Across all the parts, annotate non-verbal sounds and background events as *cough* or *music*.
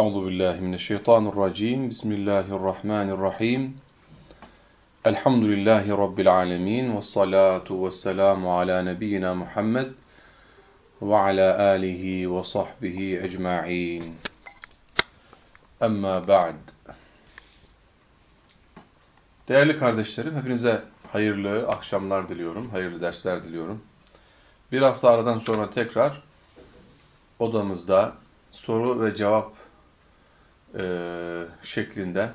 Euzu billahi mineşşeytanirracim. Bismillahirrahmanirrahim. Elhamdülillahi rabbil alamin ve salatu vesselamu ala nebiyyina Muhammed ve ala alihi ve sahbihi ecmaîn. Amma ba'd. Değerli kardeşlerim, hepinize hayırlı akşamlar diliyorum, hayırlı dersler diliyorum. Bir hafta aradan sonra tekrar odamızda soru ve cevap şeklinde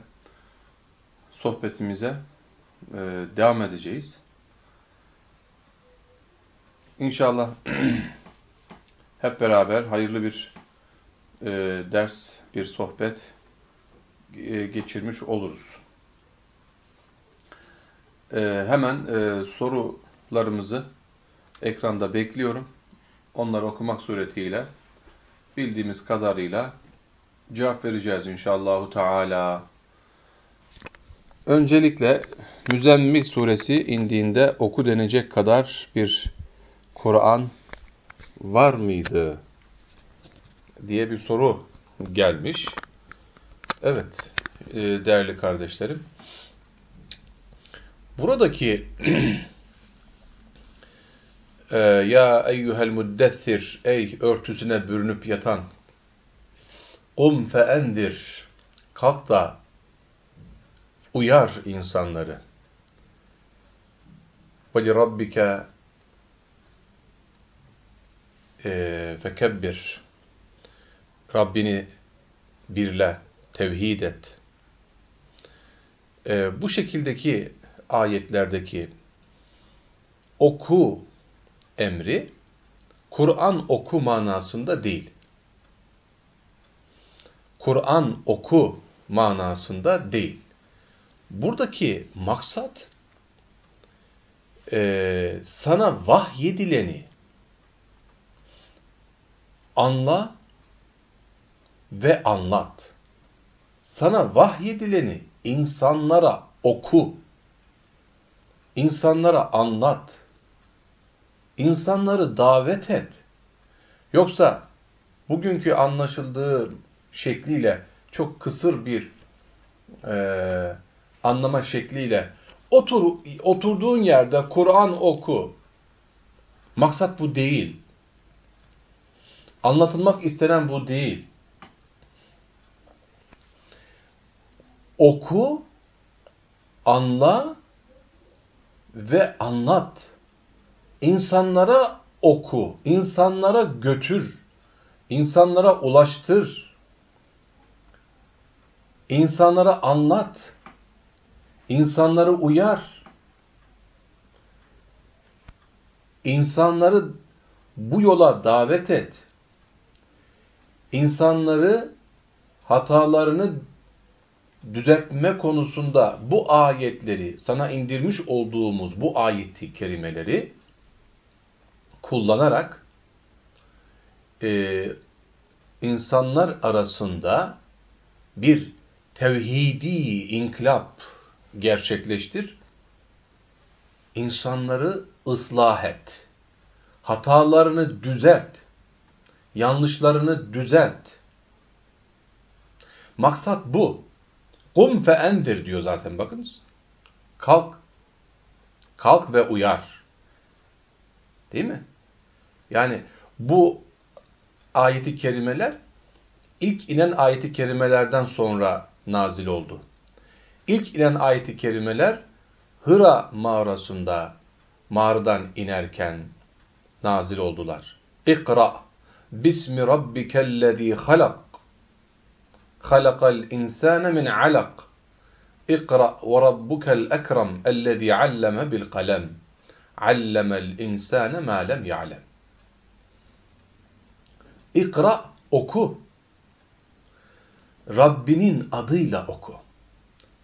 sohbetimize e, devam edeceğiz. İnşallah *clears throat* hep beraber hayırlı bir e, ders, bir sohbet e, geçirmiş oluruz. E, hemen e, sorularımızı ekranda bekliyorum. Onları okumak suretiyle bildiğimiz kadarıyla cevap vereceğiz inşallahu teala. Öncelikle Müzemmil suresi indiğinde oku denecek kadar bir Kur'an var mıydı diye bir soru gelmiş. Evet e, değerli kardeşlerim. Buradaki *clears throat* e, ya eyyuhel müddessir ey örtüsüne bürünüp yatan kum feendir kalk da uyar insanları ve li rabbike e, fekebbir Rabbini birle, tevhid et. E, bu şekildeki ayetlerdeki oku emri Kur'an oku manasında değil. Kur'an oku manasında değil. Buradaki maksat e, sana vahyedileni anla ve anlat. Sana vahyedileni insanlara oku. İnsanlara anlat. İnsanları davet et. Yoksa bugünkü anlaşıldığı şekliyle çok kısır bir e, anlama şekliyle otur oturduğun yerde Kur'an oku. Maksat bu değil. Anlatılmak istenen bu değil. Oku, anla ve anlat. İnsanlara oku, insanlara götür, insanlara ulaştır. İnsanlara anlat. İnsanları uyar. İnsanları bu yola davet et. İnsanları hatalarını düzeltme konusunda bu ayetleri, sana indirmiş olduğumuz bu ayeti kerimeleri kullanarak e, insanlar arasında bir tevhidi inkılap gerçekleştir. İnsanları ıslah et. Hatalarını düzelt. Yanlışlarını düzelt. Maksat bu. Kum fe endir diyor zaten bakınız. Kalk. Kalk ve uyar. Değil mi? Yani bu ayeti kerimeler ilk inen ayeti kerimelerden sonra nazil oldu. İlk inen ayeti kerimeler Hıra mağarasında mağaradan inerken nazil oldular. İkra bismi rabbikellezî halak. Halakal insâne min alak. İkra ve rabbukel ekrem ellezî alleme bil kalem. Allemel insâne mâ lem ya'lem. İkra oku Rabbinin adıyla oku.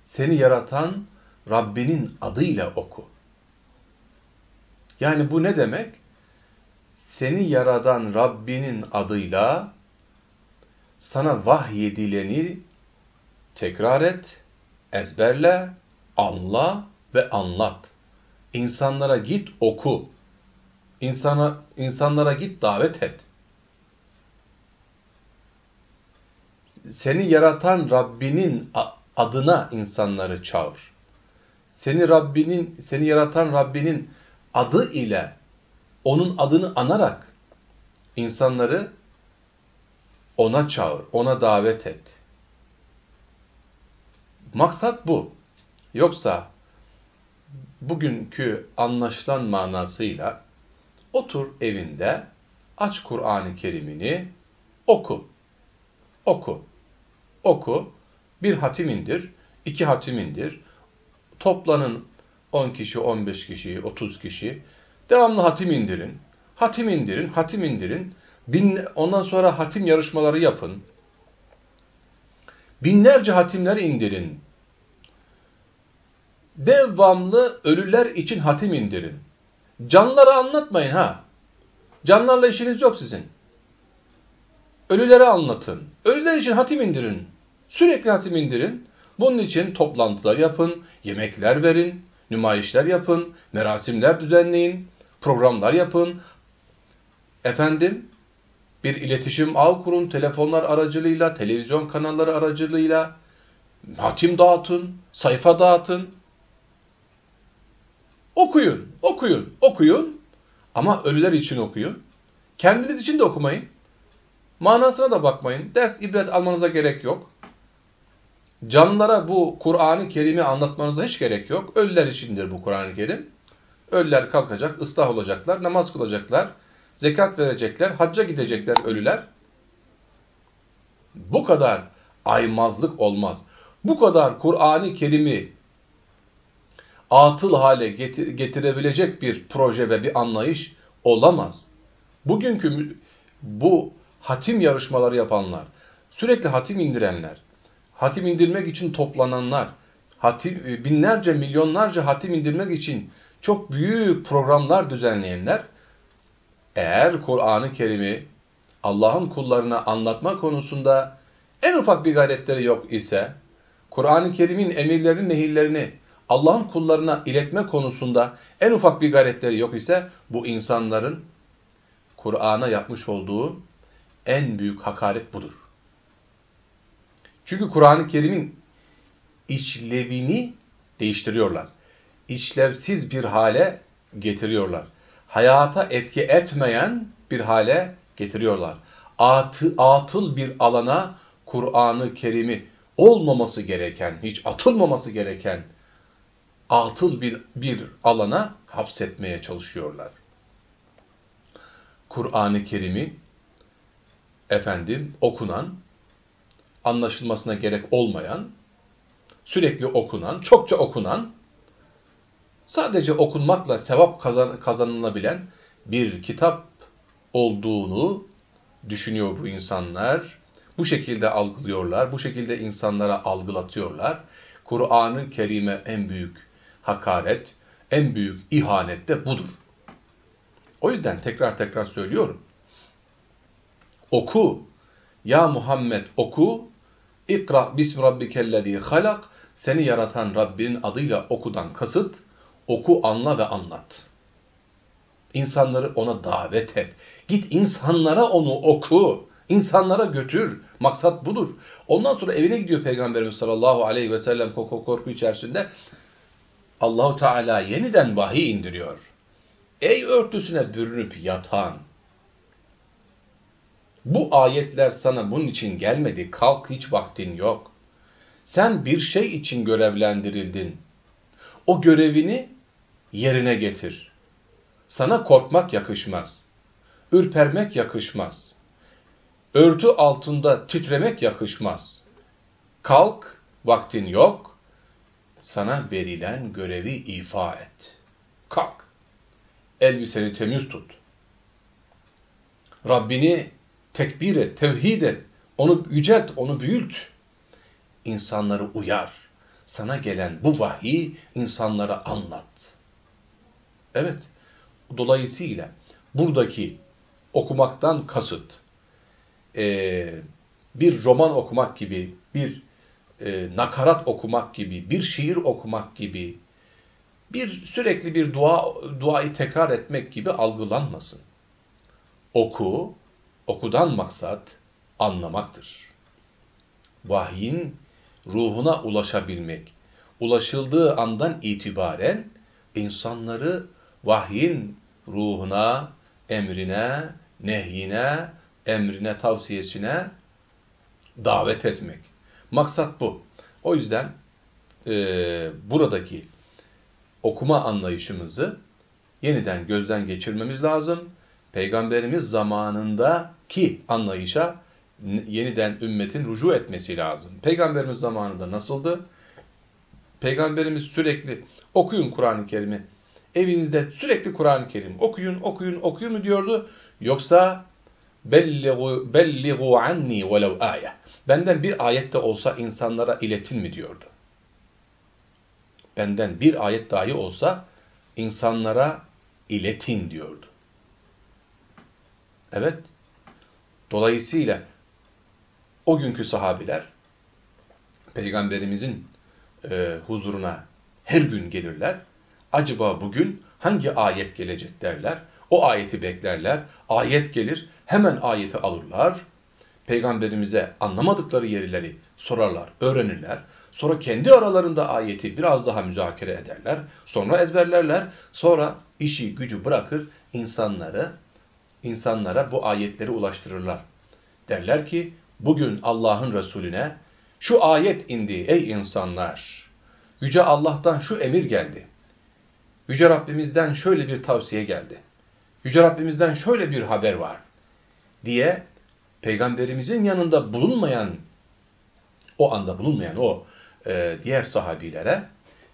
Seni yaratan Rabbinin adıyla oku. Yani bu ne demek? Seni yaradan Rabbinin adıyla sana vahyedileni tekrar et, ezberle, anla ve anlat. İnsanlara git oku. İnsana, insanlara git davet et. Seni yaratan Rabbinin adına insanları çağır. Seni Rabbinin, seni yaratan Rabbinin adı ile onun adını anarak insanları ona çağır, ona davet et. Maksat bu. Yoksa bugünkü anlaşılan manasıyla otur evinde, aç Kur'an-ı Kerim'ini, oku. Oku. Oku. Bir hatim indir, iki hatim indir. Toplanın 10 kişi, 15 kişi, 30 kişi. Devamlı hatim indirin. Hatim indirin, hatim indirin. Bin, ondan sonra hatim yarışmaları yapın. Binlerce hatimler indirin. Devamlı ölüler için hatim indirin. Canları anlatmayın ha. Canlarla işiniz yok sizin. Ölülere anlatın. Ölüler için hatim indirin. Sürekli hatim indirin. Bunun için toplantılar yapın, yemekler verin, nümayişler yapın, merasimler düzenleyin, programlar yapın. Efendim, bir iletişim ağ kurun, telefonlar aracılığıyla, televizyon kanalları aracılığıyla, hatim dağıtın, sayfa dağıtın. Okuyun, okuyun, okuyun ama ölüler için okuyun. Kendiniz için de okumayın. Manasına da bakmayın. Ders, ibret almanıza gerek yok. Canlılara bu Kur'an-ı Kerim'i anlatmanıza hiç gerek yok. Ölüler içindir bu Kur'an-ı Kerim. Ölüler kalkacak, ıslah olacaklar, namaz kılacaklar, zekat verecekler, hacca gidecekler ölüler. Bu kadar aymazlık olmaz. Bu kadar Kur'an-ı Kerim'i atıl hale getir getirebilecek bir proje ve bir anlayış olamaz. Bugünkü bu hatim yarışmaları yapanlar, sürekli hatim indirenler, hatim indirmek için toplananlar, hatim, binlerce, milyonlarca hatim indirmek için çok büyük programlar düzenleyenler, eğer Kur'an-ı Kerim'i Allah'ın kullarına anlatma konusunda en ufak bir gayretleri yok ise, Kur'an-ı Kerim'in emirlerini, nehirlerini Allah'ın kullarına iletme konusunda en ufak bir gayretleri yok ise, bu insanların Kur'an'a yapmış olduğu en büyük hakaret budur. Çünkü Kur'an-ı Kerim'in işlevini değiştiriyorlar. İşlevsiz bir hale getiriyorlar. Hayata etki etmeyen bir hale getiriyorlar. Atı, atıl bir alana Kur'an-ı Kerim'i olmaması gereken, hiç atılmaması gereken atıl bir, bir alana hapsetmeye çalışıyorlar. Kur'an-ı Kerim'i efendim okunan, anlaşılmasına gerek olmayan, sürekli okunan, çokça okunan, sadece okunmakla sevap kazan kazanılabilen bir kitap olduğunu düşünüyor bu insanlar. Bu şekilde algılıyorlar, bu şekilde insanlara algılatıyorlar. Kur'an-ı Kerim'e en büyük hakaret, en büyük ihanet de budur. O yüzden tekrar tekrar söylüyorum. Oku. Ya Muhammed oku. İkra bismi rabbikellezî halak. Seni yaratan Rabbinin adıyla okudan kasıt. Oku, anla ve anlat. İnsanları ona davet et. Git insanlara onu oku. İnsanlara götür. Maksat budur. Ondan sonra evine gidiyor Peygamberimiz sallallahu aleyhi ve sellem korku, korku içerisinde. Allahu Teala yeniden vahiy indiriyor. Ey örtüsüne bürünüp yatan, bu ayetler sana bunun için gelmedi, kalk hiç vaktin yok. Sen bir şey için görevlendirildin. O görevini yerine getir. Sana korkmak yakışmaz. Ürpermek yakışmaz. Örtü altında titremek yakışmaz. Kalk, vaktin yok. Sana verilen görevi ifa et. Kalk elbiseni temiz tut. Rabbini tekbir et, tevhid et, onu yücelt, onu büyült. İnsanları uyar. Sana gelen bu vahiy insanlara anlat. Evet, dolayısıyla buradaki okumaktan kasıt, e, bir roman okumak gibi, bir e, nakarat okumak gibi, bir şiir okumak gibi, bir sürekli bir dua duayı tekrar etmek gibi algılanmasın. Oku, okudan maksat anlamaktır. vahyin ruhuna ulaşabilmek. Ulaşıldığı andan itibaren insanları vahyin ruhuna, emrine, nehyine, emrine, tavsiyesine davet etmek. Maksat bu. O yüzden e, buradaki okuma anlayışımızı yeniden gözden geçirmemiz lazım. Peygamberimiz zamanındaki anlayışa yeniden ümmetin rucu etmesi lazım. Peygamberimiz zamanında nasıldı? Peygamberimiz sürekli okuyun Kur'an-ı Kerim'i. Evinizde sürekli Kur'an-ı Kerim okuyun, okuyun, okuyun mu diyordu? Yoksa belligu, belligu anni velev ayet. Benden bir ayette olsa insanlara iletin mi diyordu? Benden bir ayet dahi olsa insanlara iletin diyordu. Evet. Dolayısıyla o günkü sahabiler peygamberimizin e, huzuruna her gün gelirler. Acaba bugün hangi ayet gelecek derler. O ayeti beklerler. Ayet gelir. Hemen ayeti alırlar. Peygamberimize anlamadıkları yerleri sorarlar, öğrenirler. Sonra kendi aralarında ayeti biraz daha müzakere ederler. Sonra ezberlerler. Sonra işi gücü bırakır insanları insanlara bu ayetleri ulaştırırlar. Derler ki bugün Allah'ın Resulüne şu ayet indi ey insanlar. Yüce Allah'tan şu emir geldi. Yüce Rabbimizden şöyle bir tavsiye geldi. Yüce Rabbimizden şöyle bir haber var diye peygamberimizin yanında bulunmayan o anda bulunmayan o e, diğer sahabilere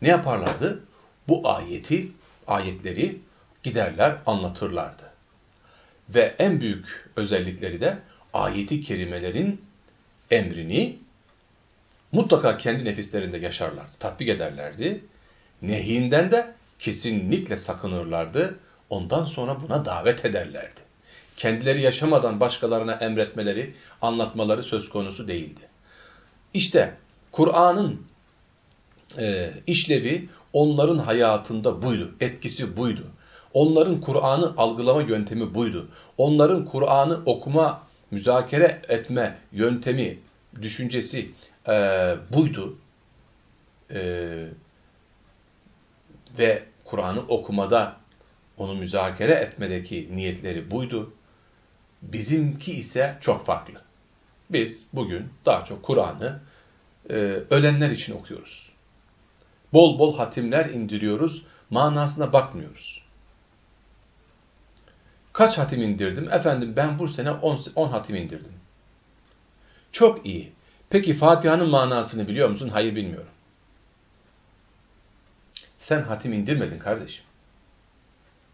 ne yaparlardı? Bu ayeti, ayetleri giderler anlatırlardı. Ve en büyük özellikleri de ayeti kerimelerin emrini mutlaka kendi nefislerinde yaşarlardı, tatbik ederlerdi. Nehinden de kesinlikle sakınırlardı. Ondan sonra buna davet ederlerdi. Kendileri yaşamadan başkalarına emretmeleri, anlatmaları söz konusu değildi. İşte Kur'an'ın e, işlevi onların hayatında buydu, etkisi buydu. Onların Kur'an'ı algılama yöntemi buydu. Onların Kur'an'ı okuma, müzakere etme yöntemi, düşüncesi e, buydu. E, ve Kur'an'ı okumada, onu müzakere etmedeki niyetleri buydu. Bizimki ise çok farklı. Biz bugün daha çok Kur'an'ı e, ölenler için okuyoruz. Bol bol hatimler indiriyoruz, manasına bakmıyoruz. Kaç hatim indirdim? Efendim ben bu sene 10 hatim indirdim. Çok iyi. Peki Fatiha'nın manasını biliyor musun? Hayır bilmiyorum. Sen hatim indirmedin kardeşim.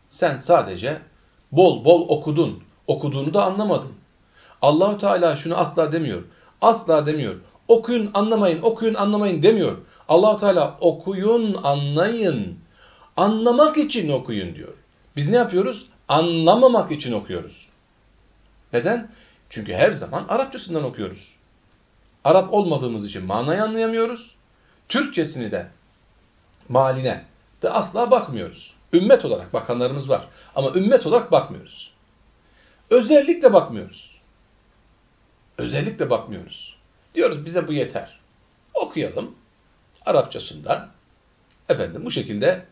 Sen sadece bol bol okudun. Okuduğunu da anlamadın. Allahu Teala şunu asla demiyor. Asla demiyor. Okuyun, anlamayın, okuyun, anlamayın demiyor. Allahu Teala okuyun, anlayın. Anlamak için okuyun diyor. Biz ne yapıyoruz? Anlamamak için okuyoruz. Neden? Çünkü her zaman Arapçasından okuyoruz. Arap olmadığımız için manayı anlayamıyoruz. Türkçesini de, maline de asla bakmıyoruz. Ümmet olarak bakanlarımız var. Ama ümmet olarak bakmıyoruz. Özellikle bakmıyoruz. Özellikle bakmıyoruz. Diyoruz bize bu yeter. Okuyalım. Arapçasından. Efendim bu şekilde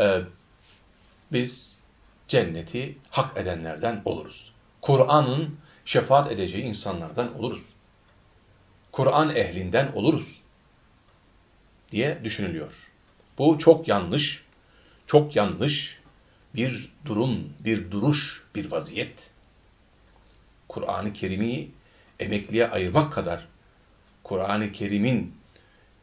e, biz cenneti hak edenlerden oluruz. Kur'an'ın şefaat edeceği insanlardan oluruz. Kur'an ehlinden oluruz diye düşünülüyor. Bu çok yanlış, çok yanlış bir durum, bir duruş, bir vaziyet. Kur'an-ı Kerim'i emekliye ayırmak kadar, Kur'an-ı Kerim'in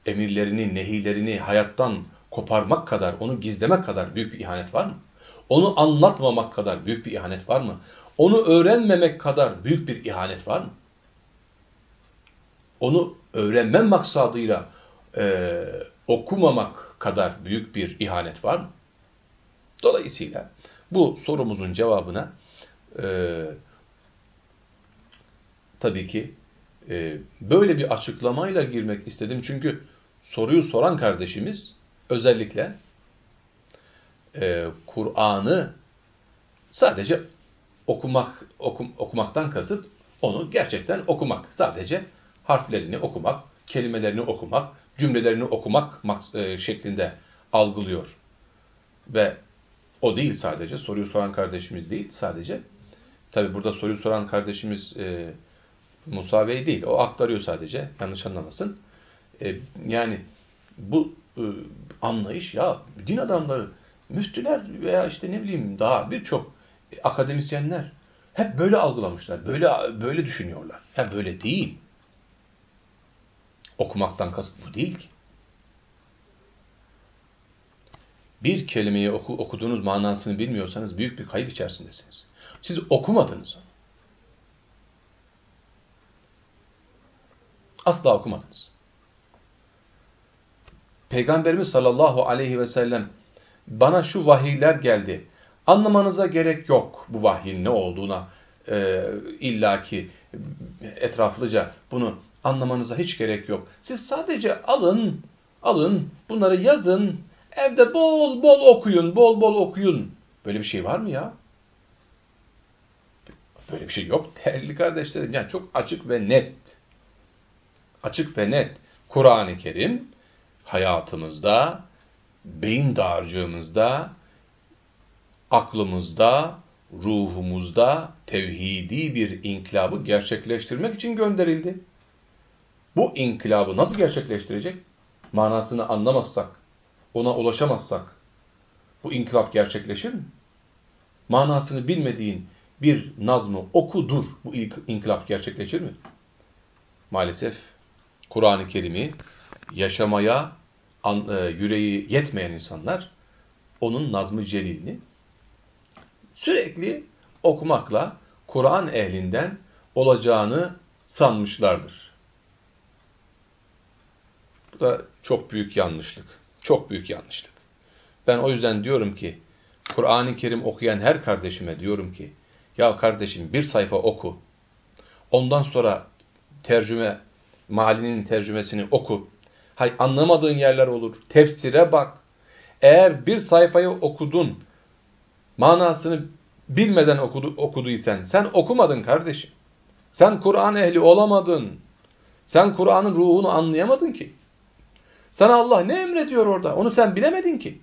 emirlerini, nehilerini hayattan koparmak kadar, onu gizlemek kadar büyük bir ihanet var mı? Onu anlatmamak kadar büyük bir ihanet var mı? Onu öğrenmemek kadar büyük bir ihanet var mı? Onu öğrenme maksadıyla e, okumamak kadar büyük bir ihanet var mı? Dolayısıyla bu sorumuzun cevabına e, tabii ki e, böyle bir açıklamayla girmek istedim. Çünkü soruyu soran kardeşimiz özellikle e, Kur'an'ı sadece okumak okum, okumaktan kasıt onu gerçekten okumak. Sadece harflerini okumak, kelimelerini okumak, cümlelerini okumak e, şeklinde algılıyor. Ve o değil sadece, soruyu soran kardeşimiz değil sadece. Tabi burada soruyu soran kardeşimiz e, Musa Bey değil, o aktarıyor sadece, yanlış anlamasın. E, yani bu e, anlayış ya din adamları, müftüler veya işte ne bileyim daha birçok akademisyenler hep böyle algılamışlar, böyle böyle düşünüyorlar. Ya böyle değil. Okumaktan kasıt bu değil ki. Bir kelimeyi oku, okuduğunuz manasını bilmiyorsanız büyük bir kayıp içerisindesiniz. Siz okumadınız onu. Asla okumadınız. Peygamberimiz sallallahu aleyhi ve sellem bana şu vahiyler geldi. Anlamanıza gerek yok bu vahyin ne olduğuna. E, illaki etraflıca bunu anlamanıza hiç gerek yok. Siz sadece alın, alın, bunları yazın, evde bol bol okuyun, bol bol okuyun. Böyle bir şey var mı ya? Böyle bir şey yok değerli kardeşlerim. Yani çok açık ve net. Açık ve net. Kur'an-ı Kerim hayatımızda, beyin dağarcığımızda, aklımızda, ruhumuzda tevhidi bir inkılabı gerçekleştirmek için gönderildi. Bu inkılabı nasıl gerçekleştirecek? Manasını anlamazsak, ona ulaşamazsak bu inkılap gerçekleşir mi? Manasını bilmediğin bir nazmı okudur. Bu inkılap gerçekleşir mi? Maalesef Kur'an-ı Kerim'i yaşamaya an, e, yüreği yetmeyen insanlar onun nazmı celilini sürekli okumakla Kur'an ehlinden olacağını sanmışlardır. Bu da çok büyük yanlışlık. Çok büyük yanlışlık. Ben o yüzden diyorum ki Kur'an-ı Kerim okuyan her kardeşime diyorum ki ya kardeşim bir sayfa oku. Ondan sonra tercüme, malinin tercümesini oku. Hay anlamadığın yerler olur. Tefsire bak. Eğer bir sayfayı okudun, manasını bilmeden okudu, okuduysan, sen okumadın kardeşim. Sen Kur'an ehli olamadın. Sen Kur'an'ın ruhunu anlayamadın ki. Sana Allah ne emrediyor orada? Onu sen bilemedin ki.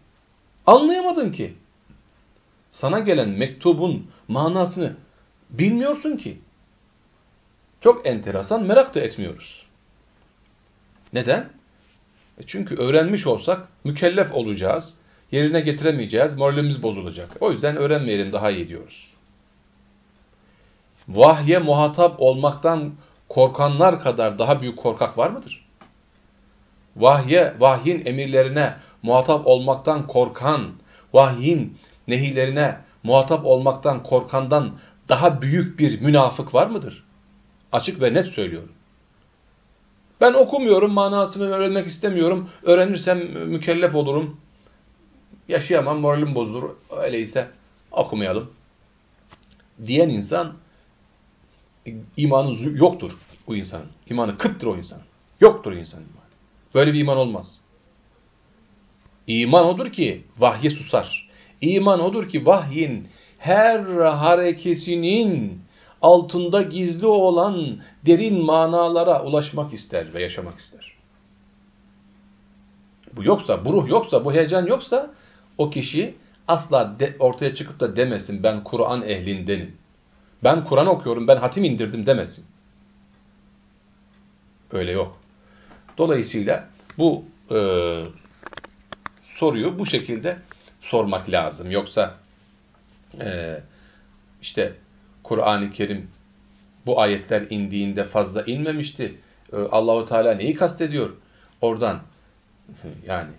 Anlayamadın ki. Sana gelen mektubun manasını bilmiyorsun ki. Çok enteresan, merak da etmiyoruz. Neden? E çünkü öğrenmiş olsak mükellef olacağız, yerine getiremeyeceğiz, moralimiz bozulacak. O yüzden öğrenmeyelim daha iyi diyoruz. Vahye muhatap olmaktan korkanlar kadar daha büyük korkak var mıdır? Vahye, vahyin emirlerine muhatap olmaktan korkan, vahyin nehilerine muhatap olmaktan korkandan daha büyük bir münafık var mıdır? Açık ve net söylüyorum. Ben okumuyorum, manasını öğrenmek istemiyorum. Öğrenirsem mükellef olurum. Yaşayamam, moralim bozulur. Öyleyse okumayalım. Diyen insan imanı yoktur o insanın. İmanı kıptır o insanın. Yoktur insanın imanı. Böyle bir iman olmaz. İman odur ki vahye susar. İman odur ki vahyin her harekesinin altında gizli olan derin manalara ulaşmak ister ve yaşamak ister. Bu yoksa, bu ruh yoksa, bu heyecan yoksa o kişi asla de, ortaya çıkıp da demesin ben Kur'an ehlindenim. Ben Kur'an okuyorum, ben hatim indirdim demesin. Öyle yok. Dolayısıyla bu e, soruyu bu şekilde sormak lazım. Yoksa e, işte Kur'an-ı Kerim bu ayetler indiğinde fazla inmemişti. E, Allahu Teala neyi kastediyor? Oradan *laughs* yani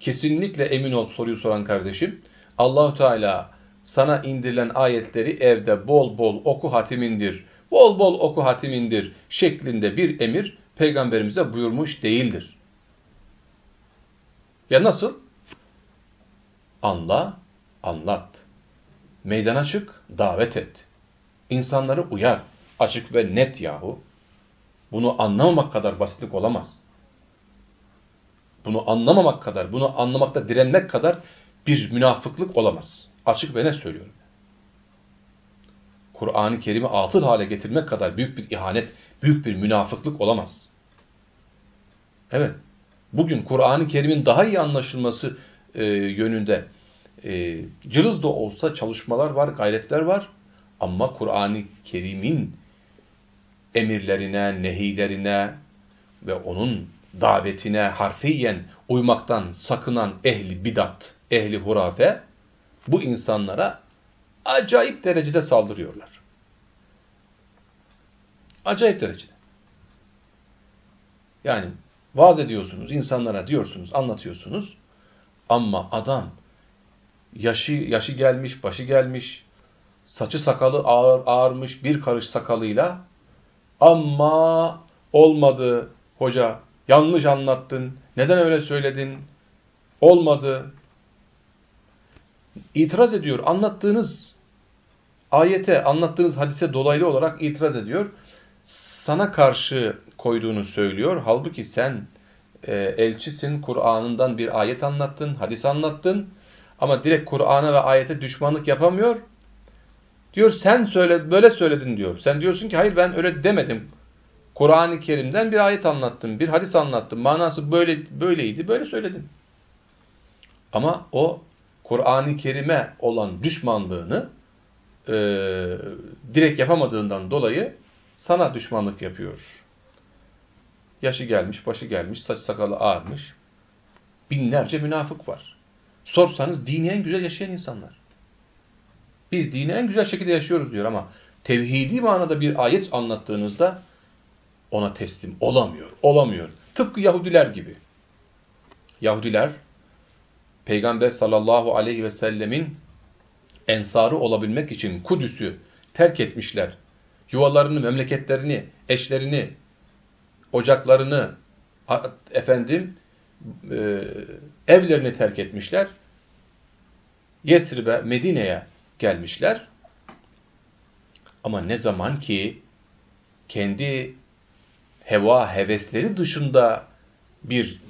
kesinlikle emin ol soruyu soran kardeşim. Allahu Teala sana indirilen ayetleri evde bol bol oku hatimindir. Bol bol oku hatimindir şeklinde bir emir peygamberimize buyurmuş değildir. Ya nasıl? Anla, anlat. Meydana çık, davet et. İnsanları uyar. Açık ve net yahu. Bunu anlamamak kadar basitlik olamaz. Bunu anlamamak kadar, bunu anlamakta direnmek kadar bir münafıklık olamaz. Açık ve net söylüyorum. Kur'an-ı Kerim'i atıl hale getirmek kadar büyük bir ihanet, büyük bir münafıklık olamaz. Evet, bugün Kur'an-ı Kerim'in daha iyi anlaşılması e, yönünde e, cılız da olsa çalışmalar var, gayretler var. Ama Kur'an-ı Kerim'in emirlerine, nehilerine ve onun davetine harfiyen uymaktan sakınan ehli bidat, ehli hurafe bu insanlara acayip derecede saldırıyorlar. Acayip derecede. Yani vaaz ediyorsunuz, insanlara diyorsunuz, anlatıyorsunuz ama adam yaşı yaşı gelmiş, başı gelmiş, saçı sakalı ağır ağarmış bir karış sakalıyla ama olmadı hoca, yanlış anlattın, neden öyle söyledin, olmadı. İtiraz ediyor, anlattığınız ayete, anlattığınız hadise dolaylı olarak itiraz ediyor. Sana karşı koyduğunu söylüyor. Halbuki sen e, elçisin, Kur'an'ından bir ayet anlattın, hadis anlattın. Ama direkt Kur'an'a ve ayete düşmanlık yapamıyor. Diyor sen söyle böyle söyledin diyor. Sen diyorsun ki hayır ben öyle demedim. Kur'an-ı Kerim'den bir ayet anlattım, bir hadis anlattım. Manası böyle böyleydi, böyle söyledim. Ama o Kur'an-ı Kerim'e olan düşmanlığını e, direkt yapamadığından dolayı sana düşmanlık yapıyor. Yaşı gelmiş, başı gelmiş, saç sakalı ağarmış. Binlerce münafık var. Sorsanız dini en güzel yaşayan insanlar. Biz dini en güzel şekilde yaşıyoruz diyor ama tevhidi manada bir ayet anlattığınızda ona teslim olamıyor, olamıyor. Tıpkı Yahudiler gibi. Yahudiler Peygamber sallallahu aleyhi ve sellemin ensarı olabilmek için Kudüs'ü terk etmişler. Yuvalarını, memleketlerini, eşlerini, ocaklarını, efendim, e, evlerini terk etmişler. Yesrib'e, Medine'ye gelmişler. Ama ne zaman ki kendi heva hevesleri dışında bir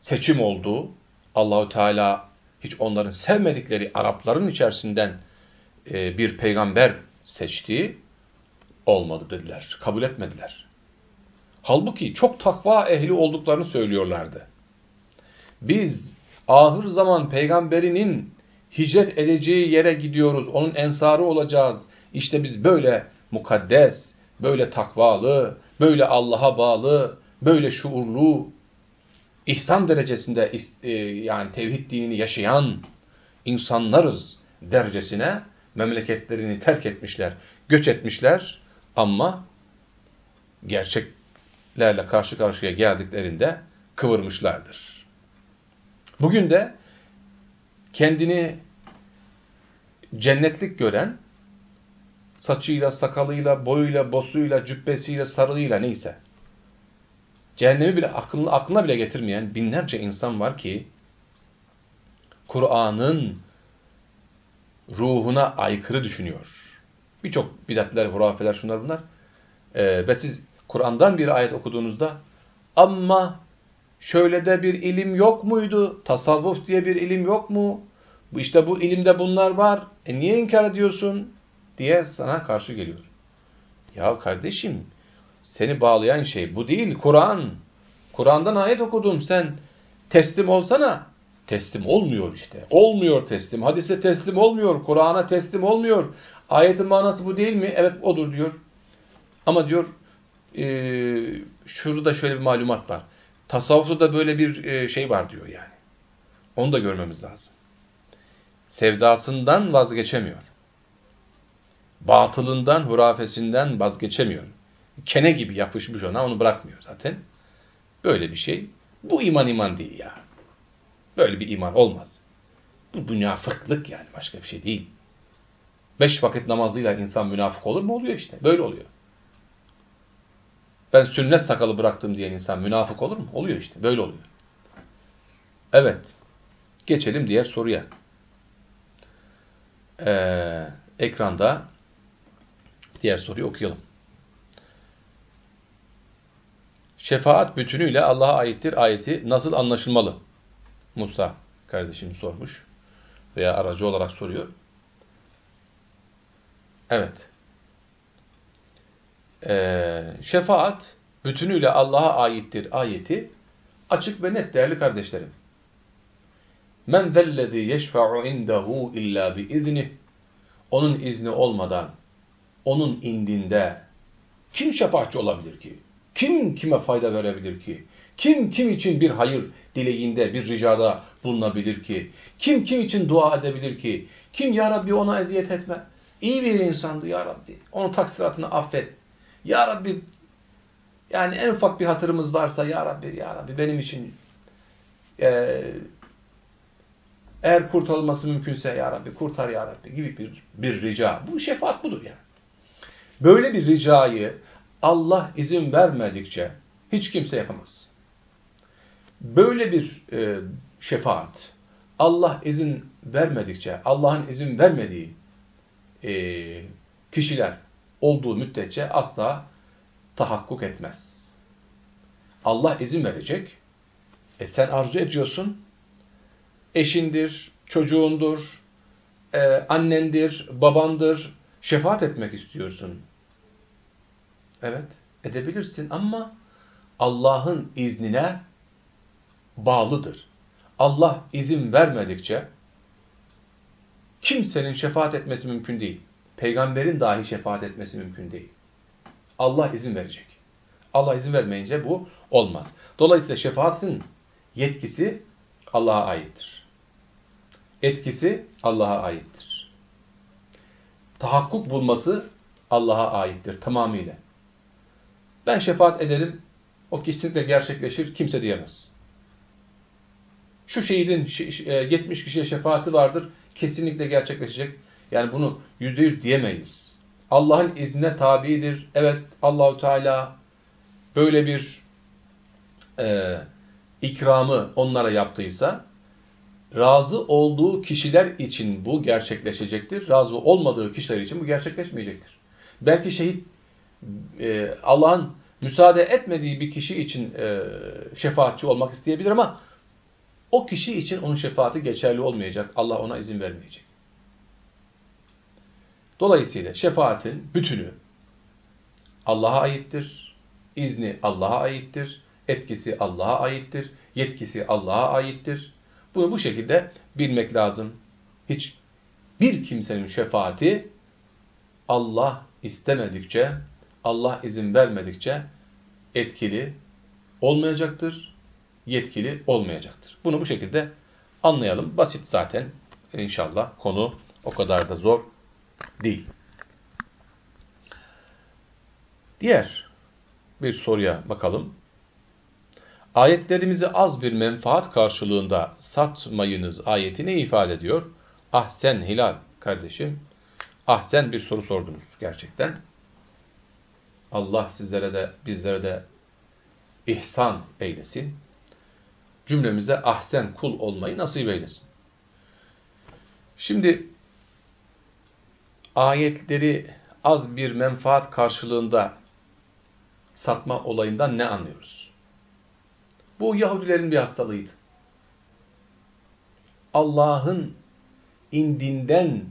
seçim oldu. Allahu Teala hiç onların sevmedikleri Arapların içerisinden e, bir peygamber seçti. Olmadı dediler. Kabul etmediler. Halbuki çok takva ehli olduklarını söylüyorlardı. Biz ahır zaman peygamberinin hicret edeceği yere gidiyoruz. Onun ensarı olacağız. İşte biz böyle mukaddes, böyle takvalı, böyle Allah'a bağlı, böyle şuurlu, ihsan derecesinde e, yani tevhid dinini yaşayan insanlarız derecesine memleketlerini terk etmişler, göç etmişler ama gerçeklerle karşı karşıya geldiklerinde kıvırmışlardır. Bugün de kendini cennetlik gören saçıyla, sakalıyla, boyuyla, bosuyla, cübbesiyle, sarığıyla neyse. Cehennemi bile aklına, aklına bile getirmeyen binlerce insan var ki Kur'an'ın ruhuna aykırı düşünüyor. Birçok bidatler, hurafeler, şunlar bunlar. Ee, ve siz Kur'an'dan bir ayet okuduğunuzda ama şöyle de bir ilim yok muydu? Tasavvuf diye bir ilim yok mu? İşte bu ilimde bunlar var. E niye inkar ediyorsun? diye sana karşı geliyor. Ya kardeşim seni bağlayan şey bu değil Kur'an. Kur'an'dan ayet okudum sen teslim olsana. Teslim olmuyor işte. Olmuyor teslim. Hadise teslim olmuyor. Kur'an'a teslim olmuyor. Ayetin manası bu değil mi? Evet odur diyor. Ama diyor e, şurada şöyle bir malumat var. Tasavvufta da böyle bir e, şey var diyor yani. Onu da görmemiz lazım. Sevdasından vazgeçemiyor batılından, hurafesinden vazgeçemiyor. Kene gibi yapışmış ona, onu bırakmıyor zaten. Böyle bir şey. Bu iman iman değil ya. Böyle bir iman olmaz. Bu münafıklık yani başka bir şey değil. Beş vakit namazıyla insan münafık olur mu? Oluyor işte. Böyle oluyor. Ben sünnet sakalı bıraktım diyen insan münafık olur mu? Oluyor işte. Böyle oluyor. Evet. Geçelim diğer soruya. Ee, ekranda Diğer soruyu okuyalım. Şefaat bütünüyle Allah'a aittir ayeti nasıl anlaşılmalı? Musa kardeşim sormuş veya aracı olarak soruyor. Evet. E, şefaat bütünüyle Allah'a aittir ayeti açık ve net değerli kardeşlerim. Men zellezî yeşfe'u indehu illa biiznih. Onun izni olmadan, onun indinde kim şefaatçi olabilir ki? Kim kime fayda verebilir ki? Kim kim için bir hayır dileğinde, bir ricada bulunabilir ki? Kim kim için dua edebilir ki? Kim ya Rabbi ona eziyet etme? İyi bir insandı ya Rabbi. Onun taksiratını affet. Ya Rabbi yani en ufak bir hatırımız varsa ya Rabbi ya Rabbi benim için e, eğer kurtarılması mümkünse ya Rabbi kurtar ya Rabbi gibi bir, bir rica. Bu şefaat budur yani. Böyle bir ricayı Allah izin vermedikçe hiç kimse yapamaz. Böyle bir e, şefaat Allah izin vermedikçe, Allah'ın izin vermediği e, kişiler olduğu müddetçe asla tahakkuk etmez. Allah izin verecek. E sen arzu ediyorsun. Eşindir, çocuğundur, e, annendir, babandır. Şefaat etmek istiyorsun. Evet, edebilirsin ama Allah'ın iznine bağlıdır. Allah izin vermedikçe kimsenin şefaat etmesi mümkün değil. Peygamberin dahi şefaat etmesi mümkün değil. Allah izin verecek. Allah izin vermeyince bu olmaz. Dolayısıyla şefaatin yetkisi Allah'a aittir. Etkisi Allah'a aittir. Tahakkuk bulması Allah'a aittir tamamıyla. Ben şefaat ederim, o kesinlikle gerçekleşir, kimse diyemez. Şu şehidin 70 e, kişiye şefaati vardır, kesinlikle gerçekleşecek. Yani bunu yüzde yüz diyemeyiz. Allah'ın iznine tabidir. Evet Allahu Teala böyle bir e, ikramı onlara yaptıysa razı olduğu kişiler için bu gerçekleşecektir. Razı olmadığı kişiler için bu gerçekleşmeyecektir. Belki şehit e, Allah'ın müsaade etmediği bir kişi için e, şefaatçi olmak isteyebilir ama o kişi için onun şefaati geçerli olmayacak. Allah ona izin vermeyecek. Dolayısıyla şefaatin bütünü Allah'a aittir. İzni Allah'a aittir. Etkisi Allah'a aittir. Yetkisi Allah'a aittir. Bunu bu şekilde bilmek lazım. Hiç bir kimsenin şefaati Allah istemedikçe, Allah izin vermedikçe etkili olmayacaktır, yetkili olmayacaktır. Bunu bu şekilde anlayalım. Basit zaten inşallah konu o kadar da zor değil. Diğer bir soruya bakalım. Ayetlerimizi az bir menfaat karşılığında satmayınız ayeti ne ifade ediyor? Ah sen Hilal kardeşim, ah sen bir soru sordunuz gerçekten. Allah sizlere de bizlere de ihsan eylesin. Cümlemize ahsen kul olmayı nasip eylesin. Şimdi ayetleri az bir menfaat karşılığında satma olayından ne anlıyoruz? Bu Yahudilerin bir hastalığıydı. Allah'ın indinden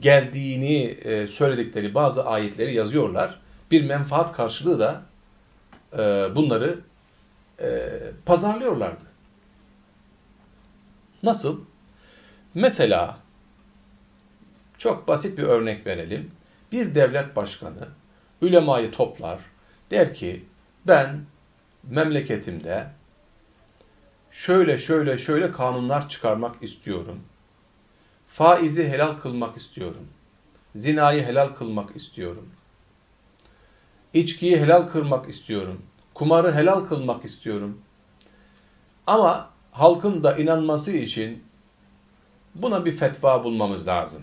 geldiğini e, söyledikleri bazı ayetleri yazıyorlar. Bir menfaat karşılığı da e, bunları e, pazarlıyorlardı. Nasıl? Mesela çok basit bir örnek verelim. Bir devlet başkanı ülemayı toplar, der ki ben memleketimde şöyle şöyle şöyle kanunlar çıkarmak istiyorum. Faizi helal kılmak istiyorum. Zinayı helal kılmak istiyorum. İçkiyi helal kılmak istiyorum. Kumarı helal kılmak istiyorum. Ama halkın da inanması için buna bir fetva bulmamız lazım.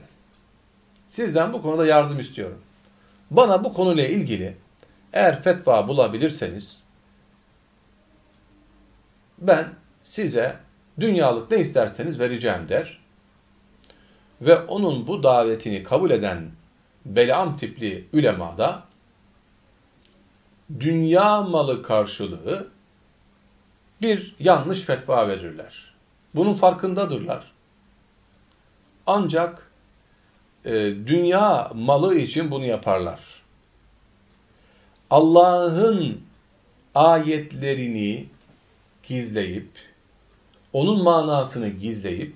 Sizden bu konuda yardım istiyorum. Bana bu konuyla ilgili eğer fetva bulabilirseniz ben size dünyalık ne isterseniz vereceğim der. Ve onun bu davetini kabul eden Belam tipli ulema da dünya malı karşılığı bir yanlış fetva verirler. Bunun farkındadırlar. Ancak e, dünya malı için bunu yaparlar. Allah'ın ayetlerini gizleyip, onun manasını gizleyip,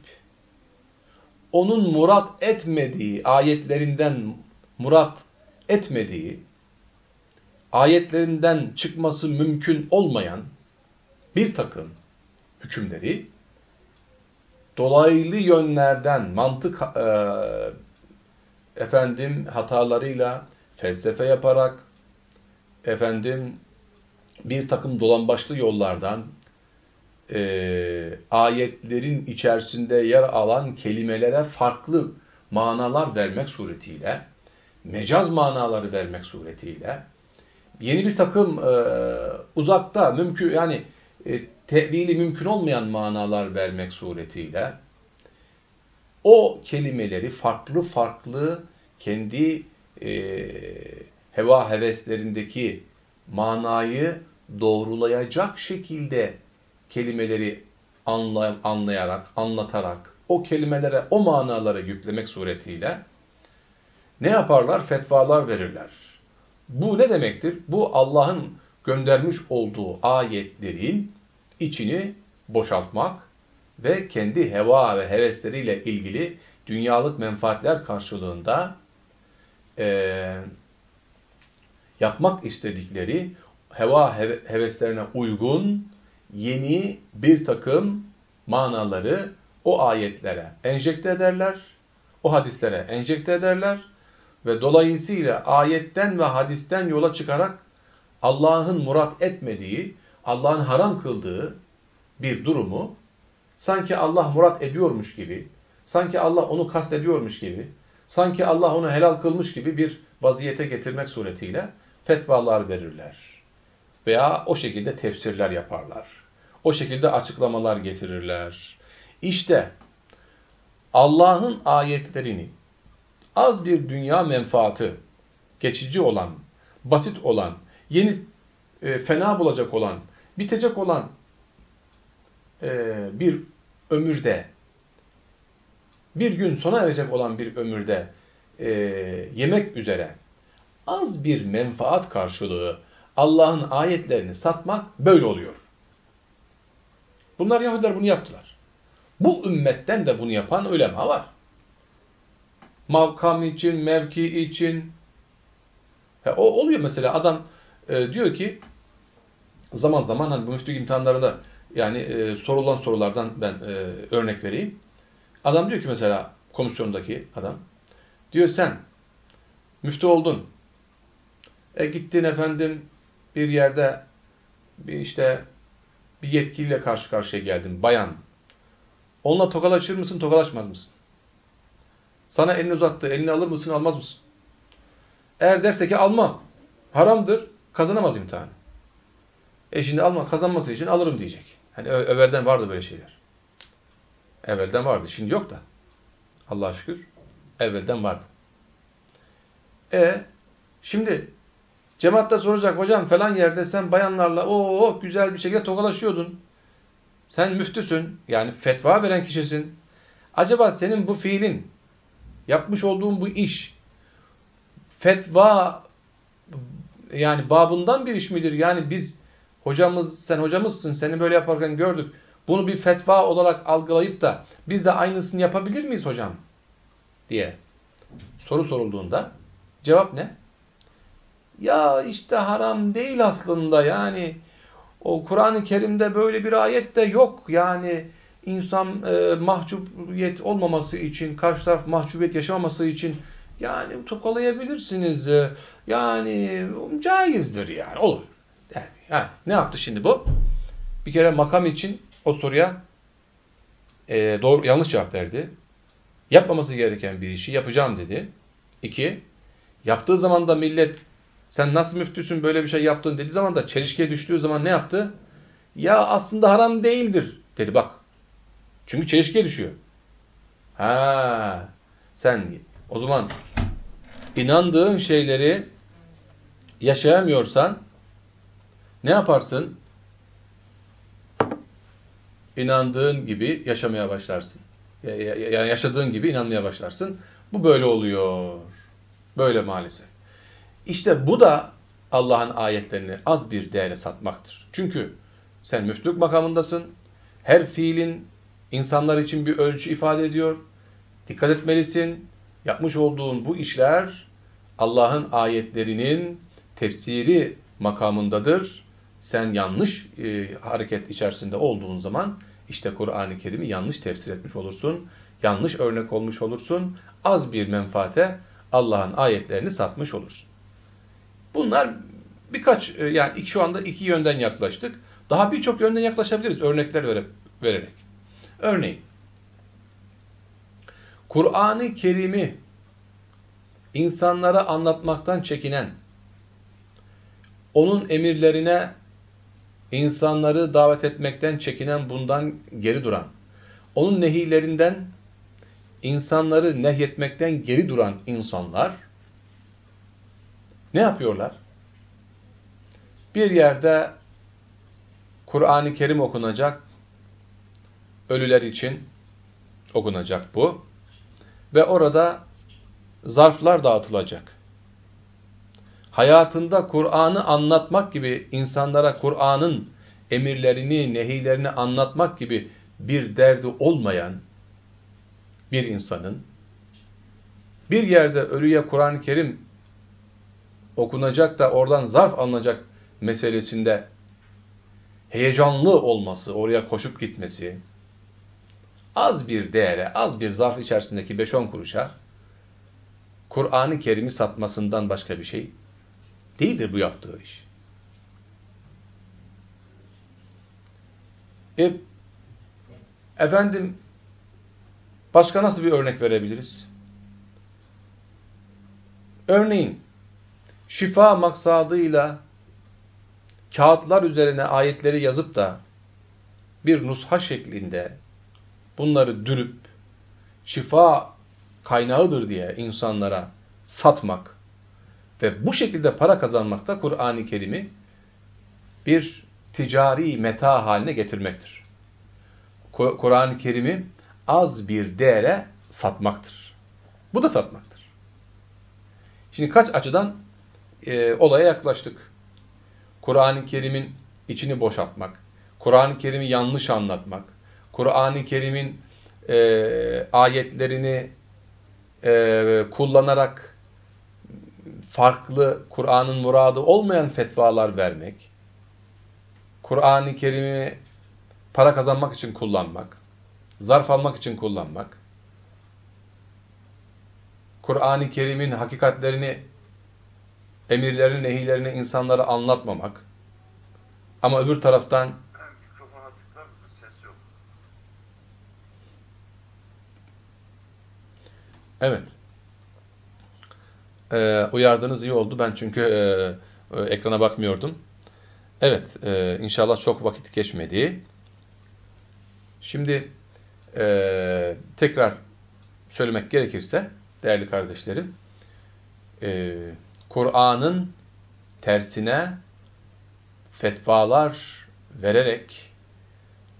onun murat etmediği, ayetlerinden murat etmediği, ayetlerinden çıkması mümkün olmayan bir takım hükümleri dolaylı yönlerden mantık e, efendim hatalarıyla felsefe yaparak efendim bir takım dolambaçlı yollardan e, ayetlerin içerisinde yer alan kelimelere farklı manalar vermek suretiyle, mecaz manaları vermek suretiyle, yeni bir takım e, uzakta mümkün yani e, tevili mümkün olmayan manalar vermek suretiyle o kelimeleri farklı farklı kendi e, heva heveslerindeki manayı doğrulayacak şekilde kelimeleri anlay anlayarak, anlatarak, o kelimelere, o manalara yüklemek suretiyle ne yaparlar? Fetvalar verirler. Bu ne demektir? Bu Allah'ın göndermiş olduğu ayetlerin içini boşaltmak ve kendi heva ve hevesleriyle ilgili dünyalık menfaatler karşılığında e, yapmak istedikleri heva heveslerine uygun yeni bir takım manaları o ayetlere enjekte ederler, o hadislere enjekte ederler ve dolayısıyla ayetten ve hadisten yola çıkarak Allah'ın murat etmediği, Allah'ın haram kıldığı bir durumu sanki Allah murat ediyormuş gibi, sanki Allah onu kastediyormuş gibi, sanki Allah onu helal kılmış gibi bir vaziyete getirmek suretiyle fetvalar verirler. Veya o şekilde tefsirler yaparlar. O şekilde açıklamalar getirirler. İşte Allah'ın ayetlerini az bir dünya menfaatı, geçici olan, basit olan, yeni e, fena bulacak olan, bitecek olan bir ömürde, bir gün sona erecek olan bir ömürde e, yemek üzere az bir menfaat karşılığı Allah'ın ayetlerini satmak böyle oluyor. Bunlar Yahudiler bunu yaptılar. Bu ümmetten de bunu yapan ulema var. Makam için, mevki için. He, o oluyor mesela adam e, diyor ki zaman zaman hani bu müftülük imtihanlarında yani e, sorulan sorulardan ben e, örnek vereyim. Adam diyor ki mesela komisyondaki adam diyor sen müftü oldun. E gittin efendim bir yerde bir işte bir yetkiliyle karşı karşıya geldin bayan. Onunla tokalaşır mısın, tokalaşmaz mısın? Sana elini uzattı, elini alır mısın, almaz mısın? Eğer derse ki almam, haramdır, kazanamaz imtihanı. E şimdi alma, kazanması için alırım diyecek. Hani evvelden vardı böyle şeyler. Evvelden vardı, şimdi yok da. Allah'a şükür, evvelden vardı. E şimdi Cemaatte soracak hocam falan yerde sen bayanlarla o güzel bir şekilde tokalaşıyordun. Sen müftüsün yani fetva veren kişisin. Acaba senin bu fiilin yapmış olduğun bu iş fetva yani babından bir iş midir? Yani biz hocamız sen hocamızsın seni böyle yaparken gördük. Bunu bir fetva olarak algılayıp da biz de aynısını yapabilir miyiz hocam? diye soru sorulduğunda cevap ne? Ya işte haram değil aslında yani. O Kur'an-ı Kerim'de böyle bir ayet de yok. Yani insan e, mahcubiyet olmaması için, karşı taraf mahcubiyet yaşamaması için yani tokalayabilirsiniz. Yani caizdir yani. Olur. Yani ne yaptı şimdi bu? Bir kere makam için o soruya e, doğru yanlış cevap verdi. Yapmaması gereken bir işi yapacağım dedi. İki, yaptığı zaman da millet sen nasıl müftüsün böyle bir şey yaptın dediği zaman da çelişkiye düştüğü zaman ne yaptı? Ya aslında haram değildir dedi bak. Çünkü çelişkiye düşüyor. Ha, sen o zaman inandığın şeyleri yaşayamıyorsan ne yaparsın? İnandığın gibi yaşamaya başlarsın. Yani yaşadığın gibi inanmaya başlarsın. Bu böyle oluyor. Böyle maalesef. İşte bu da Allah'ın ayetlerini az bir değere satmaktır. Çünkü sen müftülük makamındasın. Her fiilin insanlar için bir ölçü ifade ediyor. Dikkat etmelisin. Yapmış olduğun bu işler Allah'ın ayetlerinin tefsiri makamındadır. Sen yanlış e, hareket içerisinde olduğun zaman işte Kur'an-ı Kerim'i yanlış tefsir etmiş olursun. Yanlış örnek olmuş olursun. Az bir menfaate Allah'ın ayetlerini satmış olursun. Bunlar birkaç e, yani şu anda iki yönden yaklaştık. Daha birçok yönden yaklaşabiliriz örnekler vererek. Örneğin Kur'an-ı Kerim'i insanlara anlatmaktan çekinen, onun emirlerine insanları davet etmekten çekinen, bundan geri duran, onun nehilerinden insanları nehyetmekten geri duran insanlar ne yapıyorlar? Bir yerde Kur'an-ı Kerim okunacak, ölüler için okunacak bu. Ve orada zarflar dağıtılacak. Hayatında Kur'an'ı anlatmak gibi, insanlara Kur'an'ın emirlerini, nehilerini anlatmak gibi bir derdi olmayan bir insanın, bir yerde ölüye Kur'an-ı Kerim okunacak da oradan zarf alınacak meselesinde heyecanlı olması, oraya koşup gitmesi, az bir değere, az bir zarf içerisindeki 5-10 kuruşa Kur'an-ı Kerim'i satmasından başka bir şey değildir bu yaptığı iş. E, efendim, başka nasıl bir örnek verebiliriz? Örneğin, şifa maksadıyla kağıtlar üzerine ayetleri yazıp da bir nusha şeklinde bunları dürüp şifa kaynağıdır diye insanlara satmak ve bu şekilde para kazanmak da Kur'an-ı Kerim'i bir ticari meta haline getirmektir. Kur'an-ı Kerim'i az bir değere satmaktır. Bu da satmaktır. Şimdi kaç açıdan e, olaya yaklaştık. Kur'an-ı Kerim'in içini boşaltmak, Kur'an-ı Kerim'i yanlış anlatmak, Kur'an-ı Kerim'in e, ayetlerini e, kullanarak farklı Kur'an'ın muradı olmayan fetvalar vermek, Kur'an-ı Kerim'i para kazanmak için kullanmak, zarf almak için kullanmak, Kur'an-ı Kerim'in hakikatlerini, emirlerini, nehilerini insanlara anlatmamak, ama öbür taraftan Evet. Ee, uyardığınız iyi oldu. Ben çünkü e, e, ekrana bakmıyordum. Evet. E, inşallah çok vakit geçmedi. Şimdi e, tekrar söylemek gerekirse değerli kardeşlerim e, Kur'an'ın tersine fetvalar vererek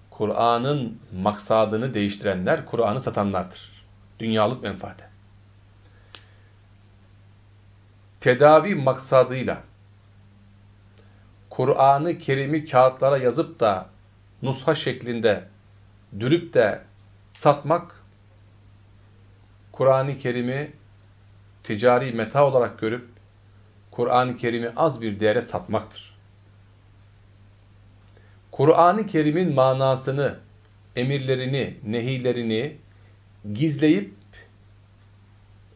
Kur'an'ın maksadını değiştirenler Kur'an'ı satanlardır. Dünyalık menfaate. Tedavi maksadıyla Kur'an-ı Kerim'i kağıtlara yazıp da nusha şeklinde dürüp de satmak, Kur'an-ı Kerim'i ticari meta olarak görüp Kur'an-ı Kerim'i az bir değere satmaktır. Kur'an-ı Kerim'in manasını, emirlerini, nehilerini gizleyip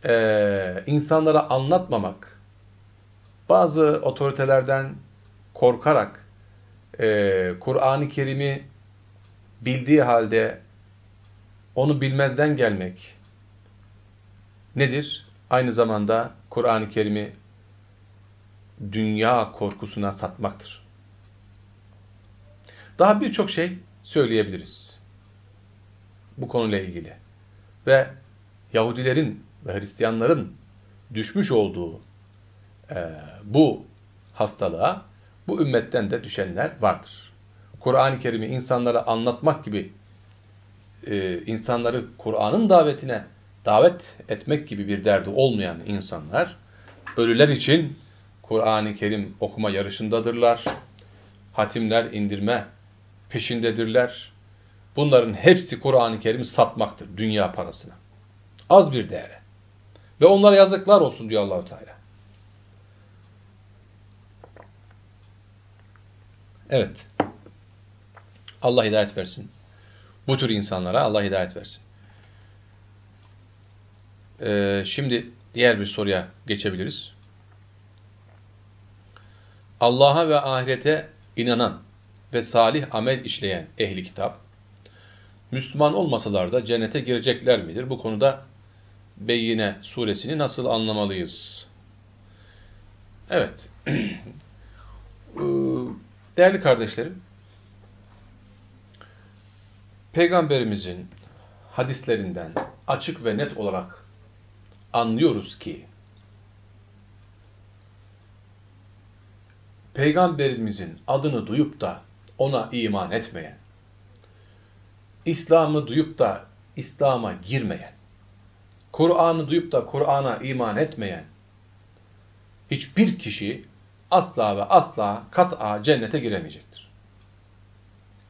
e, insanlara anlatmamak, bazı otoritelerden korkarak e, Kur'an-ı Kerim'i bildiği halde onu bilmezden gelmek nedir? Aynı zamanda Kur'an-ı Kerim'i dünya korkusuna satmaktır. Daha birçok şey söyleyebiliriz bu konuyla ilgili. Ve Yahudilerin ve Hristiyanların düşmüş olduğu e, bu hastalığa bu ümmetten de düşenler vardır. Kur'an-ı Kerim'i insanlara anlatmak gibi e, insanları Kur'an'ın davetine davet etmek gibi bir derdi olmayan insanlar ölüler için Kur'an-ı Kerim okuma yarışındadırlar. Hatimler indirme peşindedirler. Bunların hepsi Kur'an-ı Kerim'i satmaktır dünya parasına. Az bir değere. Ve onlara yazıklar olsun diyor Allahu Teala. Evet. Allah hidayet versin. Bu tür insanlara Allah hidayet versin. Ee, şimdi diğer bir soruya geçebiliriz. Allah'a ve ahirete inanan ve salih amel işleyen ehli kitap, Müslüman olmasalar da cennete girecekler midir? Bu konuda Beyyine suresini nasıl anlamalıyız? Evet. *clears throat* Değerli kardeşlerim, Peygamberimizin hadislerinden açık ve net olarak anlıyoruz ki Peygamberimizin adını duyup da ona iman etmeyen, İslam'ı duyup da İslam'a girmeyen, Kur'an'ı duyup da Kur'an'a iman etmeyen hiçbir kişi asla ve asla kat'a cennete giremeyecektir.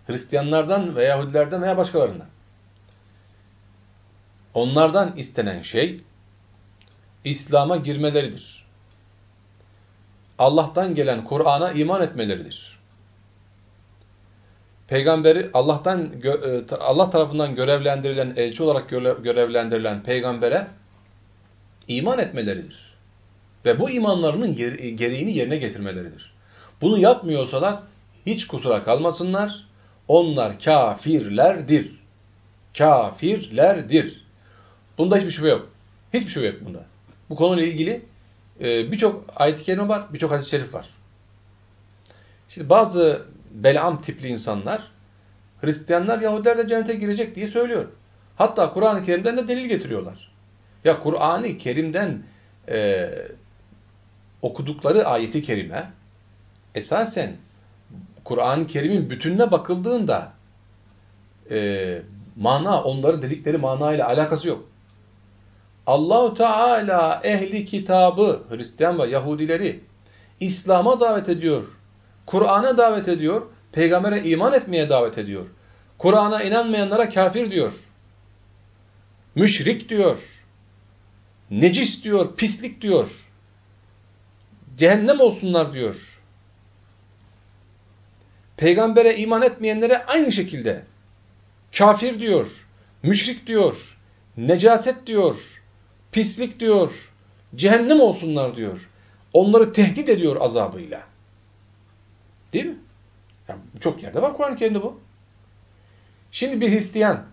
Hristiyanlardan veya Yahudilerden veya başkalarından. Onlardan istenen şey İslam'a girmeleridir. Allah'tan gelen Kur'an'a iman etmeleridir. Peygamberi Allah'tan e, Allah tarafından görevlendirilen elçi olarak görevlendirilen peygambere iman etmeleridir. Ve bu imanlarının gereğini yerine getirmeleridir. Bunu yapmıyorsalar hiç kusura kalmasınlar. Onlar kafirlerdir. Kafirlerdir. Bunda hiçbir şüphe yok. Hiçbir şüphe yok bunda. Bu konuyla ilgili e, birçok ayet-i kerime var, birçok hadis-i şerif var. Şimdi bazı Belam tipli insanlar Hristiyanlar Yahudiler de cennete girecek diye söylüyor. Hatta Kur'an-ı Kerim'den de delil getiriyorlar. Ya Kur'an-ı Kerim'den e, okudukları ayeti kerime esasen Kur'an-ı Kerim'in bütününe bakıldığında e, mana onların dedikleri manayla alakası yok. Allahu Teala ehli kitabı Hristiyan ve Yahudileri İslam'a davet ediyor. Kur'an'a davet ediyor. Peygambere iman etmeye davet ediyor. Kur'an'a inanmayanlara kafir diyor. Müşrik diyor. Necis diyor, pislik diyor. Cehennem olsunlar diyor. Peygambere iman etmeyenlere aynı şekilde kafir diyor, müşrik diyor, necaset diyor, pislik diyor, cehennem olsunlar diyor. Onları tehdit ediyor azabıyla. Değil mi? Yani çok yerde var Kur'an-ı Kerim'de bu. Şimdi bir Hristiyan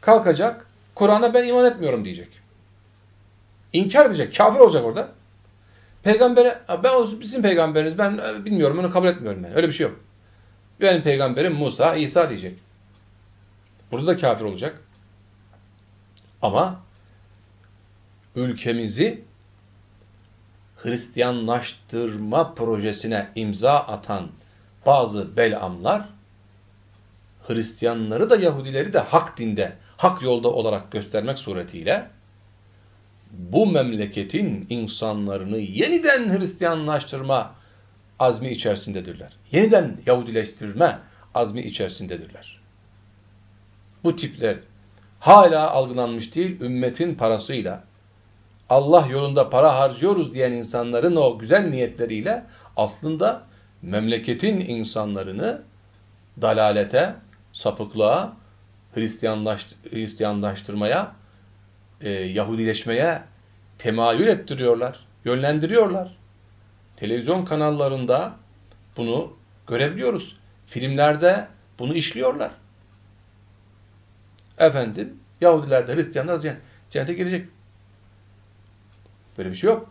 kalkacak, Kur'an'a ben iman etmiyorum diyecek. İnkar edecek, kafir olacak orada. Peygambere, ben bizim peygamberiniz, ben e, bilmiyorum, onu kabul etmiyorum ben. Öyle bir şey yok. Benim peygamberim Musa, İsa diyecek. Burada da kafir olacak. Ama ülkemizi Hristiyanlaştırma projesine imza atan bazı belamlar Hristiyanları da Yahudileri de hak dinde, hak yolda olarak göstermek suretiyle bu memleketin insanlarını yeniden Hristiyanlaştırma azmi içerisindedirler. Yeniden Yahudileştirme azmi içerisindedirler. Bu tipler hala algılanmış değil, ümmetin parasıyla, Allah yolunda para harcıyoruz diyen insanların o güzel niyetleriyle aslında memleketin insanlarını dalalete, sapıklığa, Hristiyanlaşt Hristiyanlaştırmaya, e, Yahudileşmeye temayül ettiriyorlar, yönlendiriyorlar. Televizyon kanallarında bunu görebiliyoruz. Filmlerde bunu işliyorlar. Efendim, Yahudiler de Hristiyanlar da cennete girecek. Böyle bir şey yok.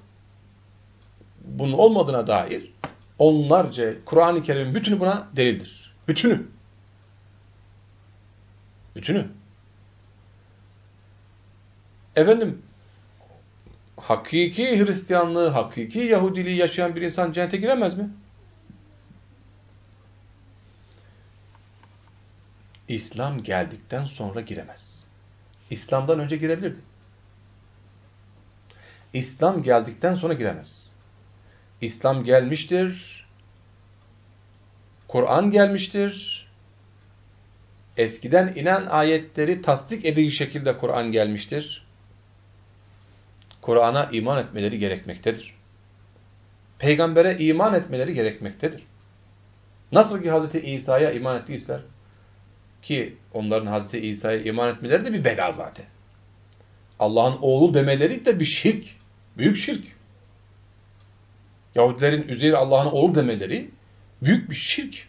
Bunun olmadığına dair onlarca Kur'an-ı Kerim'in bütünü buna delildir. Bütünü. Bütünü. Efendim, hakiki Hristiyanlığı, hakiki Yahudiliği yaşayan bir insan cennete giremez mi? İslam geldikten sonra giremez. İslam'dan önce girebilirdi. İslam geldikten sonra giremez. İslam gelmiştir. Kur'an gelmiştir. Eskiden inen ayetleri tasdik edici şekilde Kur'an gelmiştir. Kur'an'a iman etmeleri gerekmektedir. Peygambere iman etmeleri gerekmektedir. Nasıl ki Hz. İsa'ya iman ettiyseler ki onların Hz. İsa'ya iman etmeleri de bir bela zaten. Allah'ın oğlu demeleri de bir şirk. Büyük şirk. Yahudilerin Üzeyir Allah'ın oğlu demeleri büyük bir şirk.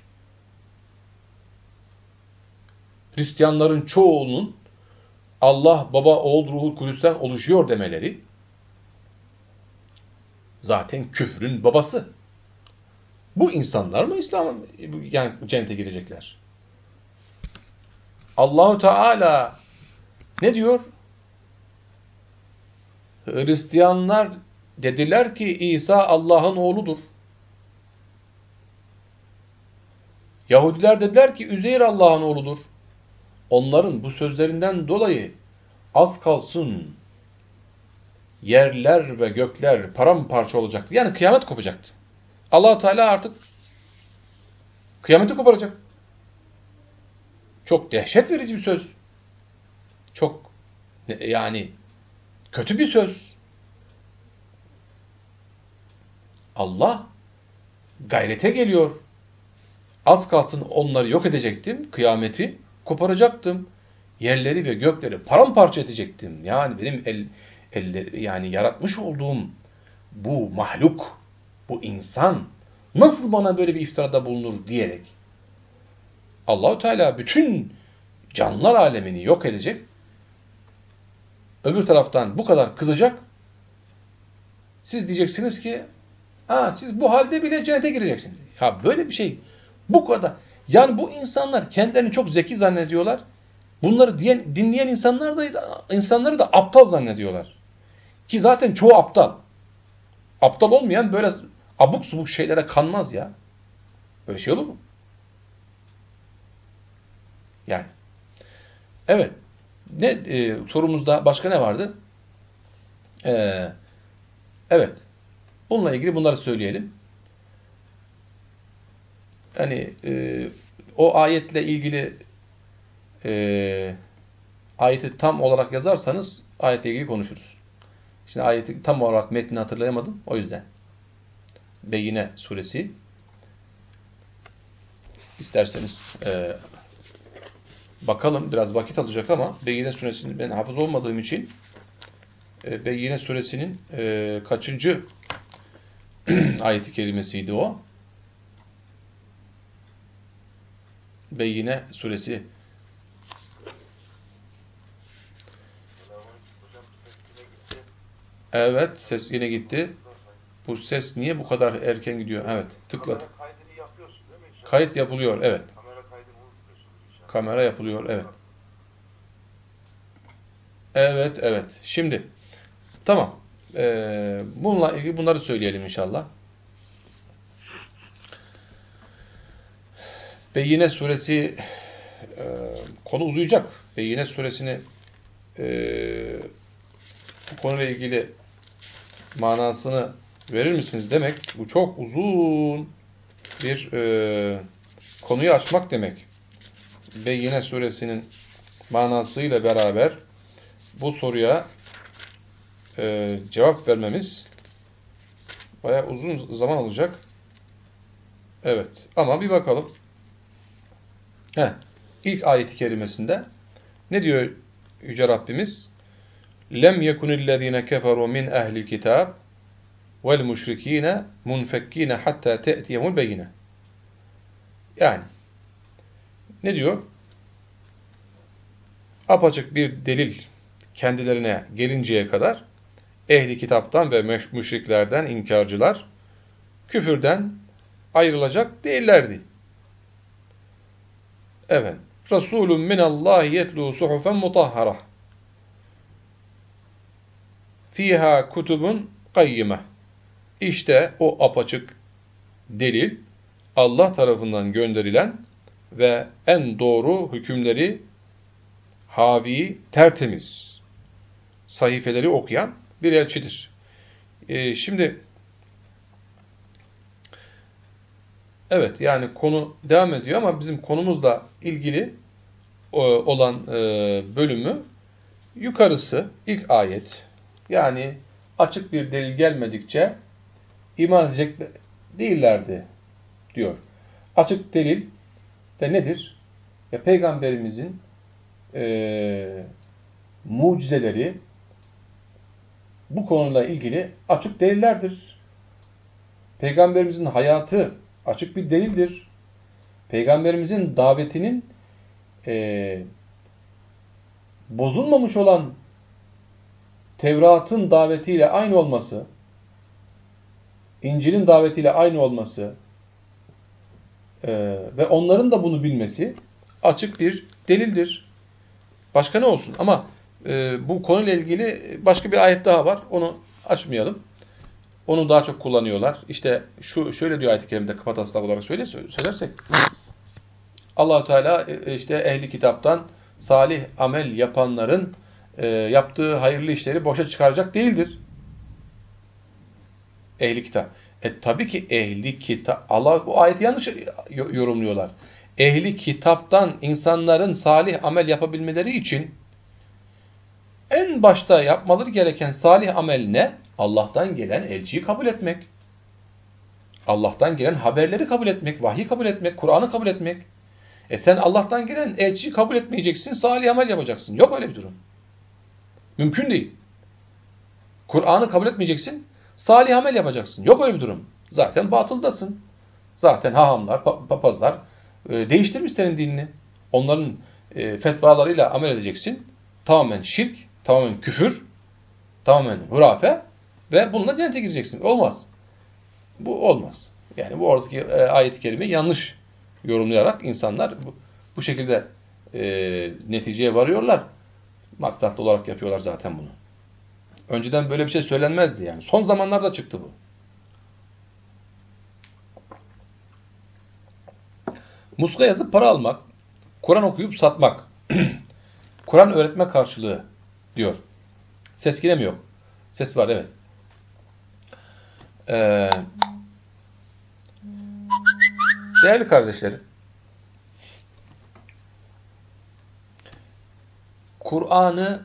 Hristiyanların çoğunun Allah, baba, oğul, ruhul kudüsten oluşuyor demeleri zaten küfrün babası. Bu insanlar mı İslam'a yani cennete girecekler? Allahu Teala ne diyor? Hristiyanlar dediler ki İsa Allah'ın oğludur. Yahudiler dediler ki Üzeyr Allah'ın oğludur. Onların bu sözlerinden dolayı az kalsın yerler ve gökler paramparça olacaktı. Yani kıyamet kopacaktı. allah Teala artık kıyameti koparacak. Çok dehşet verici bir söz. Çok yani kötü bir söz. Allah gayrete geliyor. Az kalsın onları yok edecektim. Kıyameti koparacaktım. Yerleri ve gökleri paramparça edecektim. Yani benim el, el, yani yaratmış olduğum bu mahluk, bu insan nasıl bana böyle bir iftirada bulunur diyerek Allahu Teala bütün canlılar alemini yok edecek. Öbür taraftan bu kadar kızacak. Siz diyeceksiniz ki ha, siz bu halde bile cennete gireceksiniz. Ya böyle bir şey bu kadar. Yani bu insanlar kendilerini çok zeki zannediyorlar. Bunları diyen, dinleyen insanlar da insanları da aptal zannediyorlar. Ki zaten çoğu aptal. Aptal olmayan böyle abuk subuk şeylere kanmaz ya. Böyle şey olur mu? Yani. Evet. Ne e, sorumuzda başka ne vardı? Ee, evet. Bununla ilgili bunları söyleyelim. Hani e, o ayetle ilgili e, ayeti tam olarak yazarsanız ayetle ilgili konuşuruz. Şimdi ayeti tam olarak metnini hatırlayamadım. O yüzden. Beyine suresi. İsterseniz e, bakalım. Biraz vakit alacak ama Beyine suresini ben hafız olmadığım için e, Beyine suresinin e, kaçıncı *clears throat* ayeti kelimesiydi o? Beyine suresi Evet, ses yine gitti. Bu ses niye bu kadar erken gidiyor? Evet, tıkladı. Kayıt yapılıyor, evet. Kamera yapılıyor, evet. Evet, evet. Şimdi, tamam. Ee, bununla ilgili bunları söyleyelim inşallah. Beyine suresi e, konu uzayacak. Beyine suresini e, bu konuyla ilgili manasını verir misiniz demek bu çok uzun bir e, konuyu açmak demek. Beyine suresinin manasıyla beraber bu soruya e, cevap vermemiz baya uzun zaman alacak. Evet ama bir bakalım. Heh, ilk ayeti kerimesinde ne diyor Yüce Rabbimiz? Lem yekunillezine keferu min ehlil kitab vel müşrikine munfekkine hatta te'tiyemul beyine. Yani ne diyor? Apaçık bir delil kendilerine gelinceye kadar ehli kitaptan ve müşriklerden inkarcılar küfürden ayrılacak değillerdi. Evet. Resulun minallahi yetlu suhufen mutahhara. Fiha kutubun kayyime. İşte o apaçık delil Allah tarafından gönderilen ve en doğru hükümleri havi, tertemiz sahifeleri okuyan bir elçidir. Ee, şimdi Evet yani konu devam ediyor ama bizim konumuzla ilgili e, olan e, bölümü yukarısı ilk ayet. Yani açık bir delil gelmedikçe iman edecek değillerdi diyor. Açık delil de nedir? Ya peygamberimizin e, mucizeleri bu konuyla ilgili açık delillerdir. Peygamberimizin hayatı açık bir delildir. Peygamberimizin davetinin e, bozulmamış olan Tevrat'ın davetiyle aynı olması, İncil'in davetiyle aynı olması e, ve onların da bunu bilmesi açık bir delildir. Başka ne olsun? Ama e, bu konuyla ilgili başka bir ayet daha var. Onu açmayalım. Onu daha çok kullanıyorlar. İşte şu şöyle diyor ayet-i kerimede kapataslar olarak söyle, söylersek. Allahu Teala e, işte ehli kitaptan salih amel yapanların e, yaptığı hayırlı işleri boşa çıkaracak değildir. Ehli kitap. E tabii ki ehli kitap. Allah bu ayeti yanlış yorumluyorlar. Ehli kitaptan insanların salih amel yapabilmeleri için en başta yapmaları gereken salih amel ne? Allah'tan gelen elçiyi kabul etmek. Allah'tan gelen haberleri kabul etmek, vahyi kabul etmek, Kur'an'ı kabul etmek. E sen Allah'tan gelen elçiyi kabul etmeyeceksin, salih amel yapacaksın. Yok öyle bir durum. Mümkün değil. Kur'an'ı kabul etmeyeceksin, salih amel yapacaksın. Yok öyle bir durum. Zaten batıldasın. Zaten hahamlar, papazlar e, değiştirmiş senin dinini. Onların e, fetvalarıyla amel edeceksin. Tamamen şirk, tamamen küfür, tamamen hurafe ve bununla cennete gireceksin. Olmaz. Bu olmaz. Yani bu oradaki e, ayet-i kerimeyi yanlış yorumlayarak insanlar bu, şekilde neticeye varıyorlar. Maksatlı olarak yapıyorlar zaten bunu. Önceden böyle bir şey söylenmezdi yani. Son zamanlarda çıktı bu. Muska yazıp para almak, Kur'an okuyup satmak, *clears throat* Kur'an öğretme karşılığı diyor. Ses yine mi yok? Ses var evet. Ee, değerli kardeşlerim, Kur'an'ı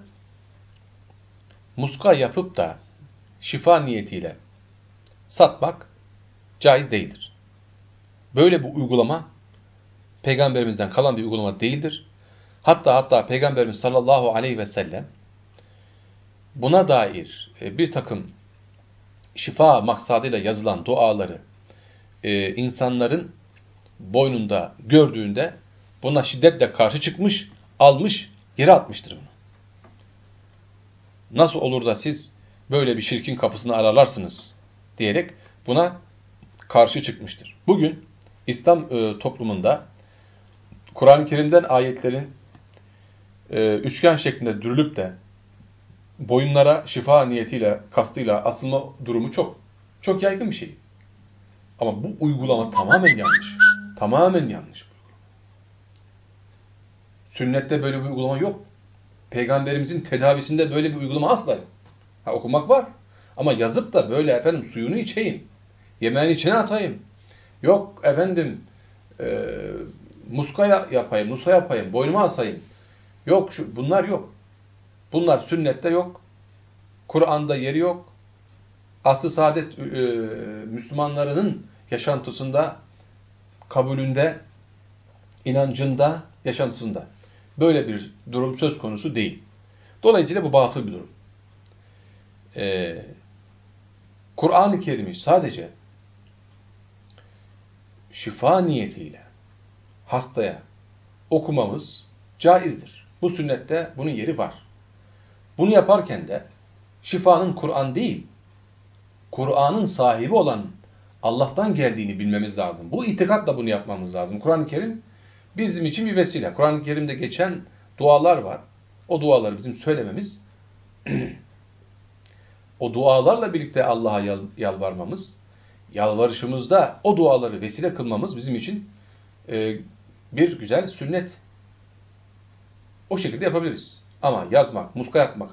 muska yapıp da şifa niyetiyle satmak caiz değildir. Böyle bir uygulama peygamberimizden kalan bir uygulama değildir. Hatta hatta peygamberimiz sallallahu aleyhi ve sellem buna dair e, bir takım şifa maksadıyla yazılan duaları e, insanların boynunda gördüğünde buna şiddetle karşı çıkmış, almış, yere atmıştır bunu. Nasıl olur da siz böyle bir şirkin kapısını aralarsınız diyerek buna karşı çıkmıştır. Bugün İslam e, toplumunda Kur'an-ı Kerim'den ayetlerin e, üçgen şeklinde dürülüp de boyunlara şifa niyetiyle, kastıyla asılma durumu çok çok yaygın bir şey. Ama bu uygulama tamamen yanlış. Tamamen yanlış bu Sünnette böyle bir uygulama yok. Peygamberimizin tedavisinde böyle bir uygulama asla yok. Ha, okumak var. Ama yazıp da böyle efendim suyunu içeyim. Yemeğini içine atayım. Yok efendim e, muska yapayım, nusa yapayım, boynuma asayım. Yok şu, bunlar yok. Bunlar sünnette yok. Kur'an'da yeri yok. Aslı saadet e, Müslümanlarının yaşantısında, kabulünde, inancında, yaşantısında. Böyle bir durum söz konusu değil. Dolayısıyla bu batıl bir durum. Ee, Kur'an-ı Kerim'i sadece şifa niyetiyle hastaya okumamız caizdir. Bu sünnette bunun yeri var. Bunu yaparken de şifanın Kur'an değil, Kur'an'ın sahibi olan Allah'tan geldiğini bilmemiz lazım. Bu itikatla bunu yapmamız lazım. Kur'an-ı Kerim bizim için bir vesile. Kur'an-ı Kerim'de geçen dualar var. O duaları bizim söylememiz, *clears throat* o dualarla birlikte Allah'a yal yalvarmamız, yalvarışımızda o duaları vesile kılmamız bizim için e, bir güzel sünnet. O şekilde yapabiliriz. Ama yazmak, muska yapmak,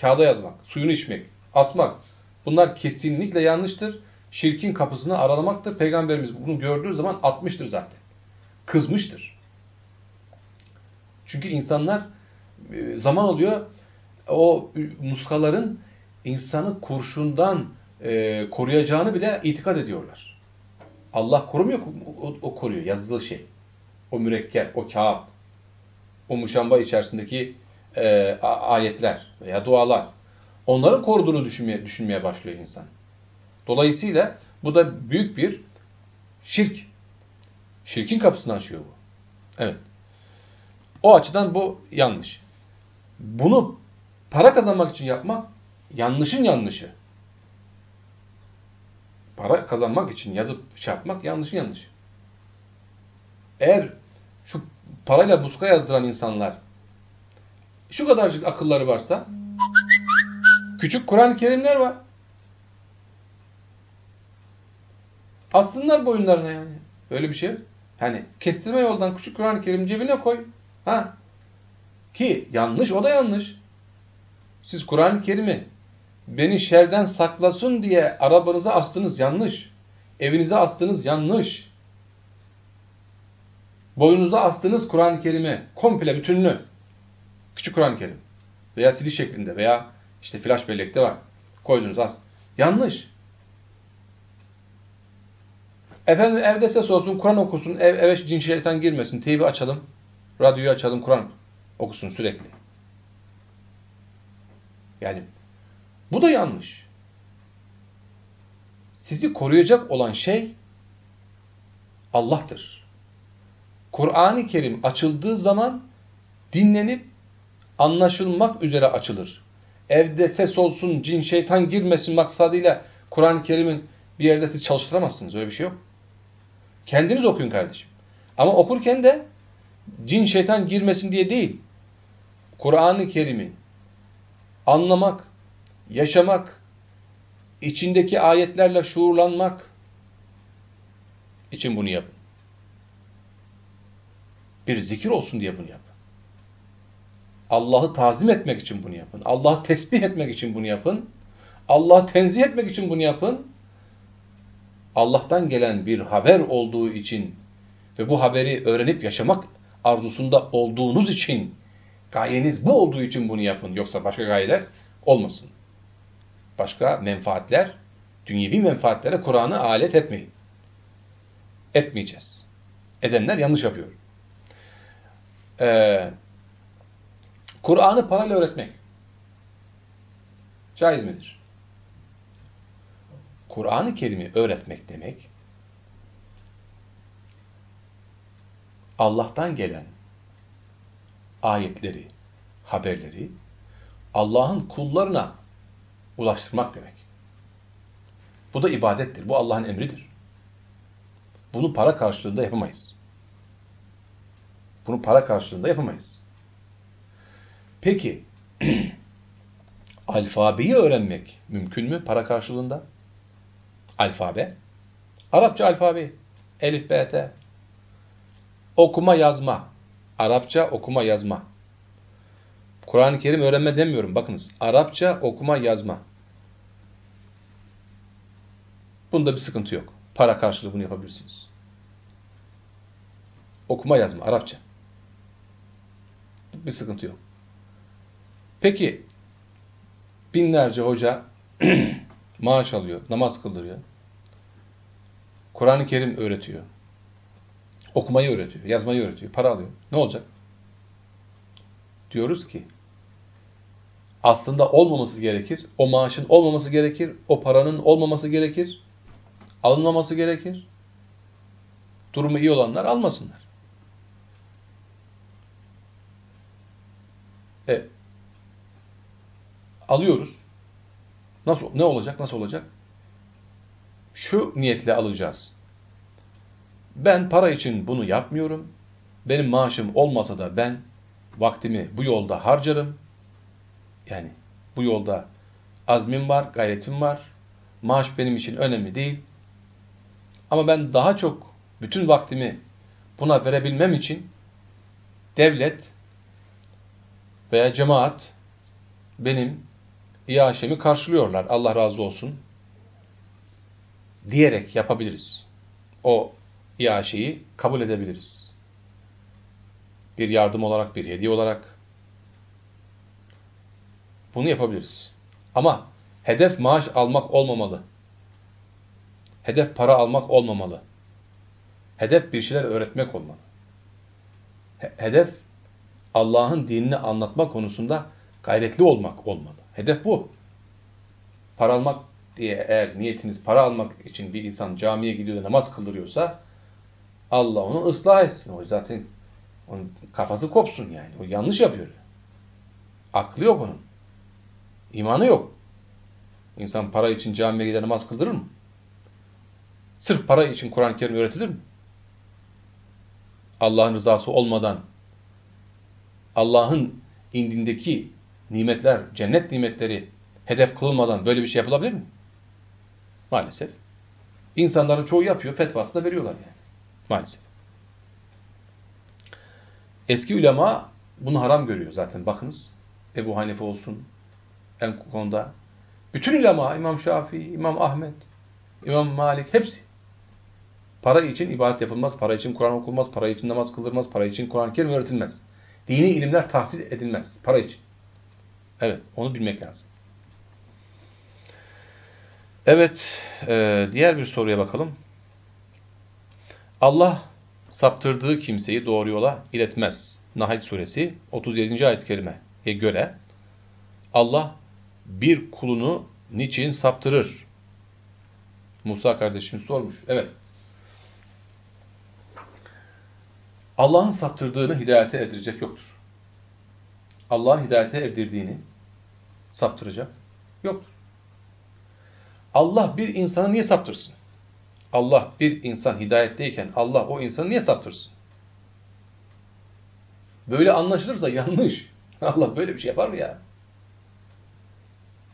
kağıda yazmak, suyunu içmek, asmak bunlar kesinlikle yanlıştır. şirkin kapısını aralamaktır. Peygamberimiz bunu gördüğü zaman atmıştır zaten. Kızmıştır. Çünkü insanlar e, zaman oluyor o muskaların insanı kurşundan e, koruyacağını bile itikad ediyorlar. Allah korumuyor, o, o koruyor yazılı şey. O mürekkep, o kağıt, o muşamba içerisindeki e, ayetler veya dualar. Onların koruduğunu düşünmeye, düşünmeye başlıyor insan. Dolayısıyla bu da büyük bir şirk. Şirkin kapısını açıyor bu. Evet. O açıdan bu yanlış. Bunu para kazanmak için yapmak yanlışın yanlışı. Para kazanmak için yazıp şey yapmak yanlışın yanlışı. Eğer şu parayla muska yazdıran insanlar şu kadarcık akılları varsa küçük Kur'an-ı Kerimler var. Assınlar boyunlarına yani. Öyle bir şey. Hani kestirme yoldan küçük Kur'an-ı Kerim cebine koy. Ha. Ki yanlış o da yanlış. Siz Kur'an-ı Kerim'i beni şerden saklasın diye arabanıza astınız yanlış. Evinize astınız yanlış. Boyunuza astınız Kur'an-ı Kerim'i komple bütünlü. Küçük Kur'an-ı Kerim. Veya CD şeklinde veya işte flash bellekte var. Koydunuz as. Yanlış. Efendim evde ses olsun, Kur'an okusun, ev, eve cin şeytan girmesin, TV açalım, radyoyu açalım, Kur'an okusun sürekli. Yani bu da yanlış. Sizi koruyacak olan şey Allah'tır. Kur'an-ı Kerim açıldığı zaman dinlenip anlaşılmak üzere açılır. Evde ses olsun, cin şeytan girmesin maksadıyla Kur'an-ı Kerim'in bir yerde siz çalıştıramazsınız. Öyle bir şey yok. Kendiniz okuyun kardeşim. Ama okurken de cin şeytan girmesin diye değil. Kur'an-ı Kerim'i anlamak, yaşamak, içindeki ayetlerle şuurlanmak için bunu yapın. Bir zikir olsun diye bunu yapın. Allah'ı tazim etmek için bunu yapın. Allah'ı tesbih etmek için bunu yapın. Allah'ı tenzih etmek için bunu yapın. Allah'tan gelen bir haber olduğu için ve bu haberi öğrenip yaşamak arzusunda olduğunuz için gayeniz bu olduğu için bunu yapın. Yoksa başka gayeler olmasın. Başka menfaatler, dünyevi menfaatlere Kur'an'ı alet etmeyin. Etmeyeceğiz. Edenler yanlış yapıyor. Ee, Kur'an'ı parayla öğretmek caiz midir? Kur'an-ı Kerim'i öğretmek demek, Allah'tan gelen ayetleri, haberleri Allah'ın kullarına ulaştırmak demek. Bu da ibadettir. Bu Allah'ın emridir. Bunu para karşılığında yapamayız. Bunu para karşılığında yapamayız. Peki, *clears throat* alfabeyi öğrenmek mümkün mü para karşılığında? Alfabe. Arapça alfabe. Elif, B, T. Okuma, yazma. Arapça okuma, yazma. Kur'an-ı Kerim öğrenme demiyorum. Bakınız. Arapça okuma, yazma. Bunda bir sıkıntı yok. Para karşılığı bunu yapabilirsiniz. Okuma, yazma. Arapça. Bir sıkıntı yok. Peki binlerce hoca *clears throat* maaş alıyor, namaz kıldırıyor. Kur'an-ı Kerim öğretiyor. Okumayı öğretiyor, yazmayı öğretiyor, para alıyor. Ne olacak? Diyoruz ki aslında olmaması gerekir. O maaşın olmaması gerekir. O paranın olmaması gerekir. Alınmaması gerekir. Durumu iyi olanlar almasınlar. E, alıyoruz. Nasıl ne olacak? Nasıl olacak? Şu niyetle alacağız. Ben para için bunu yapmıyorum. Benim maaşım olmasa da ben vaktimi bu yolda harcarım. Yani bu yolda azmim var, gayretim var. Maaş benim için önemli değil. Ama ben daha çok bütün vaktimi buna verebilmem için devlet veya cemaat benim iaşemi karşılıyorlar. Allah razı olsun. diyerek yapabiliriz. O iaşeyi kabul edebiliriz. Bir yardım olarak, bir hediye olarak bunu yapabiliriz. Ama hedef maaş almak olmamalı. Hedef para almak olmamalı. Hedef bir şeyler öğretmek olmalı. Hedef Allah'ın dinini anlatma konusunda gayretli olmak olmalı. Hedef bu. Para almak diye eğer niyetiniz para almak için bir insan camiye gidiyor da namaz kıldırıyorsa Allah onu ıslah etsin. O zaten onun kafası kopsun yani. O yanlış yapıyor. Aklı yok onun. İmanı yok. İnsan para için camiye gider namaz kıldırır mı? Sırf para için Kur'an-ı Kerim öğretilir mi? Allah'ın rızası olmadan Allah'ın indindeki nimetler, cennet nimetleri hedef kılınmadan böyle bir şey yapılabilir mi? Maalesef. İnsanların çoğu yapıyor, fetvası da veriyorlar yani. Maalesef. Eski ulema bunu haram görüyor zaten. Bakınız Ebu Hanife olsun en konuda. Bütün ulema, İmam Şafii, İmam Ahmet, İmam Malik hepsi. Para için ibadet yapılmaz, para için Kur'an okunmaz, para için namaz kıldırmaz, para için Kur'an-ı Kerim öğretilmez. Dini ilimler tahsil edilmez, para için. Evet, onu bilmek lazım. Evet, e, diğer bir soruya bakalım. Allah saptırdığı kimseyi doğru yola iletmez. Nahl suresi 37. ayet-i kerimeye göre Allah bir kulunu niçin saptırır? Musa kardeşimiz sormuş. Evet. Allah'ın saptırdığını hidayete erdirecek yoktur. Allah'ın hidayete erdirdiğini saptıracak yoktur. Allah bir insanı niye saptırsın? Allah bir insan hidayetteyken Allah o insanı niye saptırsın? Böyle anlaşılırsa yanlış. *laughs* Allah böyle bir şey yapar mı ya?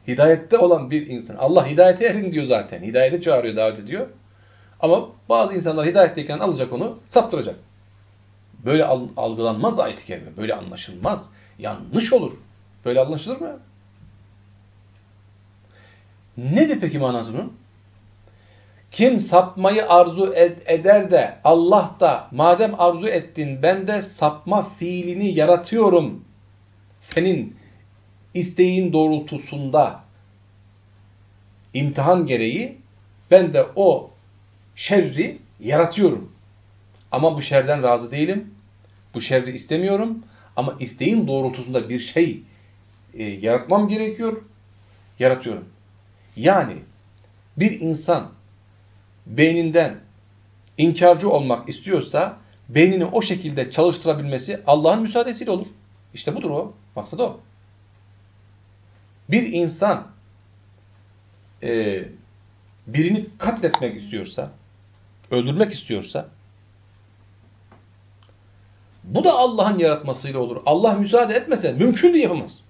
Hidayette olan bir insan. Allah hidayete erin diyor zaten. Hidayete çağırıyor, davet ediyor. Ama bazı insanlar hidayetteyken alacak onu, saptıracak. Böyle algılanmaz ayet-i kerime. Böyle anlaşılmaz. Yanlış olur. Böyle anlaşılır mı? Nedir peki manası bunun? Kim sapmayı arzu ed eder de Allah da madem arzu ettin ben de sapma fiilini yaratıyorum. Senin isteğin doğrultusunda imtihan gereği ben de o şerri yaratıyorum. Ama bu şerden razı değilim. Bu şerri istemiyorum. Ama isteğin doğrultusunda bir şey e, yaratmam gerekiyor. Yaratıyorum. Yani bir insan beyninden inkarcı olmak istiyorsa beynini o şekilde çalıştırabilmesi Allah'ın müsaadesiyle olur. İşte budur o. Maksat o. Bir insan e, birini katletmek istiyorsa, öldürmek istiyorsa bu da Allah'ın yaratmasıyla olur. Allah müsaade etmese mümkün değil yapamaz.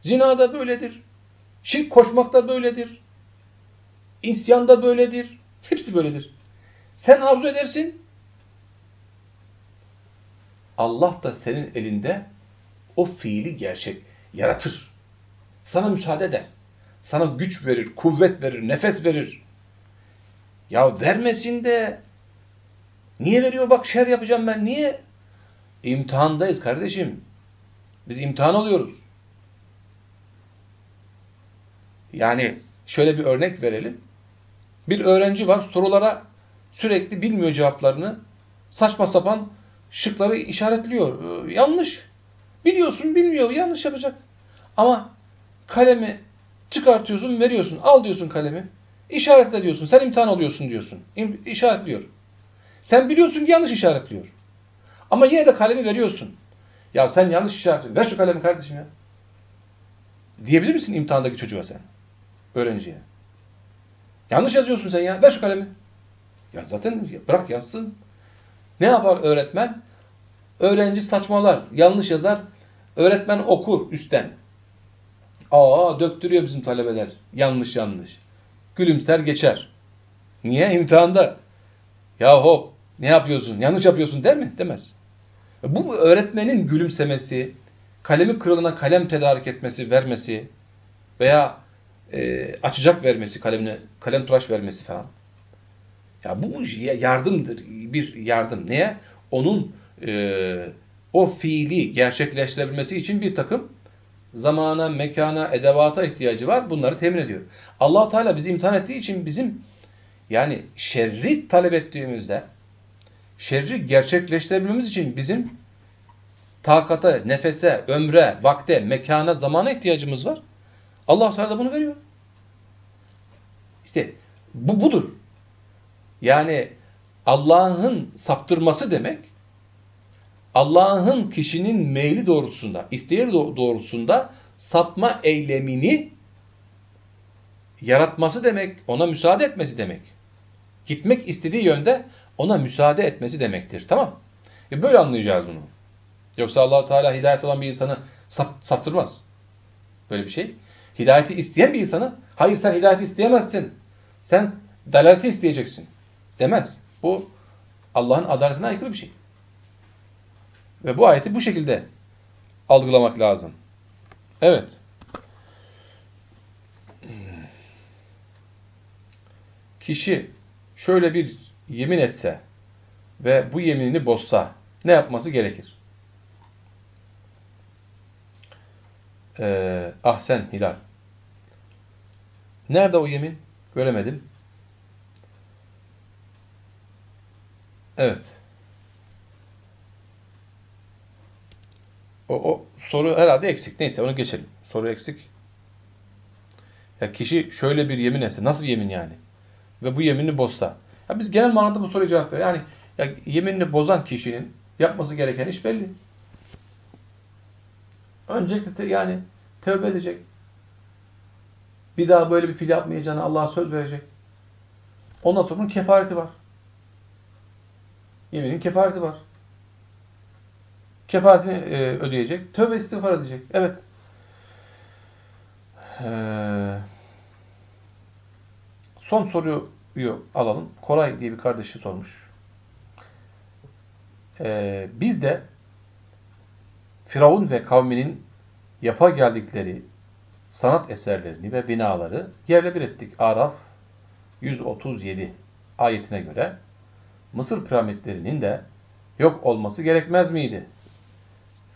Zina da böyledir. Şirk koşmak da böyledir. İsyan da böyledir. Hepsi böyledir. Sen arzu edersin. Allah da senin elinde o fiili gerçek yaratır. Sana müsaade eder. Sana güç verir, kuvvet verir, nefes verir. Ya vermesin de niye veriyor bak şer yapacağım ben niye? İmtihandayız kardeşim. Biz imtihan alıyoruz. Yani şöyle bir örnek verelim. Bir öğrenci var sorulara sürekli bilmiyor cevaplarını. Saçma sapan şıkları işaretliyor. Ee, yanlış. Biliyorsun bilmiyor yanlış yapacak. Ama kalemi çıkartıyorsun veriyorsun. Al diyorsun kalemi. İşaretle diyorsun. Sen imtihan alıyorsun diyorsun. İşaretliyor. Sen biliyorsun ki yanlış işaretliyor. Ama yine de kalemi veriyorsun. Ya sen yanlış işaretliyorsun. Ver şu kalemi kardeşim ya. Diyebilir misin imtihandaki çocuğa sen? Öğrenciye. Yanlış yazıyorsun sen ya. Ver şu kalemi. Ya zaten bırak yazsın. Ne yapar öğretmen? Öğrenci saçmalar, yanlış yazar. Öğretmen okur üstten. Aa döktürüyor bizim talebeler. Yanlış yanlış. Gülümser geçer. Niye? İmtihanda. Ya hop ne yapıyorsun? Yanlış yapıyorsun der mi? Demez. Bu öğretmenin gülümsemesi, kalemi kırılına kalem tedarik etmesi, vermesi veya e, açacak vermesi, kalemine kalem tıraş vermesi falan. Ya bu yardımdır, bir yardım. Neye? Onun e, o fiili gerçekleştirebilmesi için bir takım zamana, mekana, edevata ihtiyacı var. Bunları temin ediyor. allah Teala bizi imtihan ettiği için bizim yani şerri talep ettiğimizde şerri gerçekleştirebilmemiz için bizim takata, nefese, ömre, vakte, mekana, zamana ihtiyacımız var. Allah Teala bunu veriyor. İşte bu budur. Yani Allah'ın saptırması demek, Allah'ın kişinin meyli doğrultusunda, isteği doğrultusunda sapma eylemini yaratması demek, ona müsaade etmesi demek. Gitmek istediği yönde ona müsaade etmesi demektir. Tamam e Böyle anlayacağız bunu. Yoksa allah Teala hidayet olan bir insanı sap, saptırmaz. Böyle bir şey. Hidayeti isteyen bir insanı, hayır sen hidayeti isteyemezsin. Sen dalaleti isteyeceksin. Demez. Bu Allah'ın adaletine aykırı bir şey. Ve bu ayeti bu şekilde algılamak lazım. Evet. Kişi şöyle bir yemin etse ve bu yeminini bozsa ne yapması gerekir? Ee, Ahsen Hilal. Nerede o yemin? Göremedim. Evet. O, o soru herhalde eksik. Neyse onu geçelim. Soru eksik. Ya kişi şöyle bir yemin etse, nasıl bir yemin yani? Ve bu yeminini bozsa. Ya biz genel manada bu soruya cevap veriyoruz. Yani ya yeminini bozan kişinin yapması gereken iş belli. Öncelikle te, yani tövbe edecek. Bir daha böyle bir fil yapmayacağını Allah'a söz verecek. Ondan sonra bunun kefareti var. Yeminin kefareti var. Kefaretini e, ödeyecek. Tövbe istiğfar edecek. Evet. Ee, son soruyu alalım. Koray diye bir kardeşi sormuş. Ee, biz de Firavun ve kavminin yapa geldikleri sanat eserlerini ve binaları yerle bir ettik. Araf 137 ayetine göre Mısır piramitlerinin de yok olması gerekmez miydi?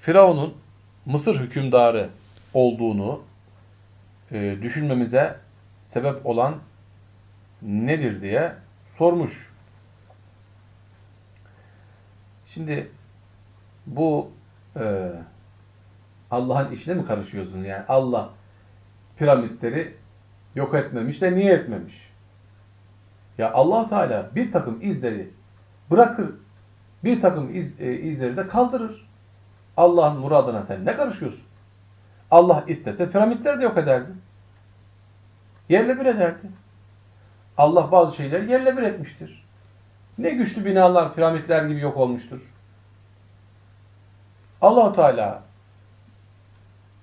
Firavun'un Mısır hükümdarı olduğunu e, düşünmemize sebep olan nedir diye sormuş. Şimdi bu e, Allah'ın işine mi karışıyorsun? Yani Allah piramitleri yok etmemiş de niye etmemiş? Ya allah Teala bir takım izleri bırakır, bir takım iz, e, izleri de kaldırır. Allah'ın muradına sen ne karışıyorsun? Allah istese piramitleri de yok ederdi. Yerle bir ederdi. Allah bazı şeyleri yerle bir etmiştir. Ne güçlü binalar piramitler gibi yok olmuştur. allah Teala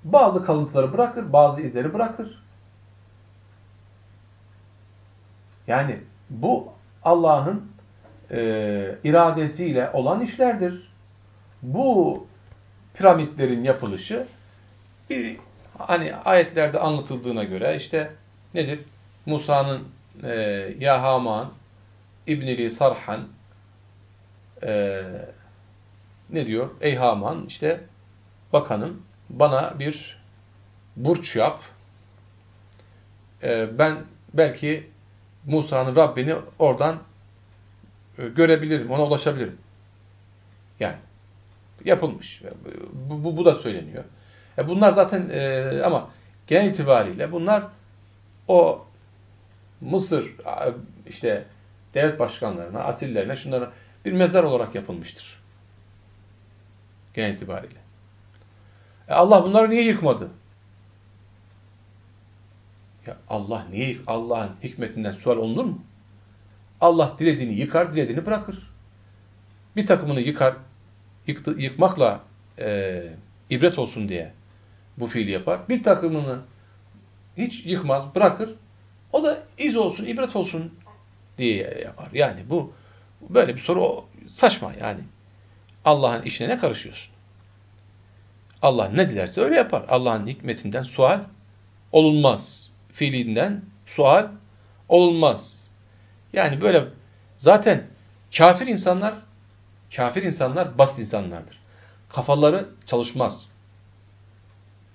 bazı kalıntıları bırakır, bazı izleri bırakır. Yani bu Allah'ın e, iradesiyle olan işlerdir. Bu piramitlerin yapılışı bir hani ayetlerde anlatıldığına göre işte nedir? Musa'nın e, Ya İbnili Sarhan e, ne diyor? Ey Haman işte bakanım bana bir burç yap. E, ben belki Musa'nın Rabbini oradan e, görebilirim, ona ulaşabilirim. Yani yapılmış. Bu, bu, bu da söyleniyor. E bunlar zaten e, ama genel itibariyle bunlar o Mısır işte devlet başkanlarına, asillerine, şunlara bir mezar olarak yapılmıştır. Genel itibariyle. E Allah bunları niye yıkmadı? Ya Allah niye Allah'ın hikmetinden sual olunur mu? Allah dilediğini yıkar, dilediğini bırakır. Bir takımını yıkar, yıktı, yıkmakla e, ibret olsun diye bu fiili yapar. Bir takımını hiç yıkmaz, bırakır. O da iz olsun, ibret olsun diye yapar. Yani bu böyle bir soru saçma yani. Allah'ın işine ne karışıyorsun? Allah ne dilerse öyle yapar. Allah'ın hikmetinden sual olunmaz. fiilinden sual olmaz. Yani böyle zaten kafir insanlar kafir insanlar basit insanlardır. Kafaları çalışmaz.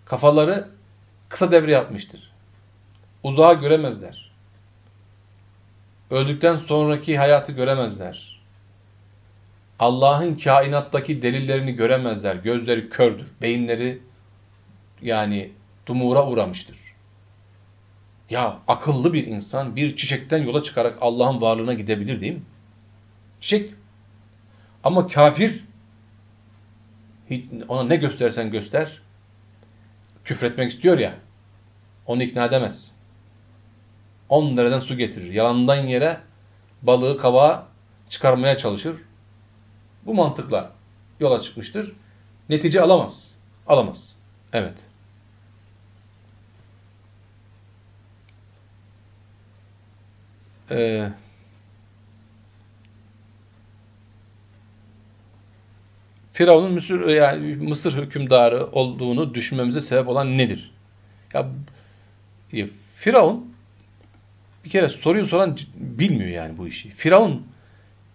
Kafaları kısa devre yapmıştır. Uzağı göremezler. Öldükten sonraki hayatı göremezler. Allah'ın kainattaki delillerini göremezler. Gözleri kördür. Beyinleri yani dumura uğramıştır. Ya akıllı bir insan bir çiçekten yola çıkarak Allah'ın varlığına gidebilir değil mi? Çiçek. Ama kafir ona ne göstersen göster küfretmek istiyor ya onu ikna edemez. 10 liradan su getirir. Yalandan yere balığı kavağa çıkarmaya çalışır. Bu mantıkla yola çıkmıştır. Netice alamaz. Alamaz. Evet. Ee, Firavun'un Mısır, yani Mısır hükümdarı olduğunu düşünmemize sebep olan nedir? Ya e, Firavun bir kere soruyu soran bilmiyor yani bu işi. Firavun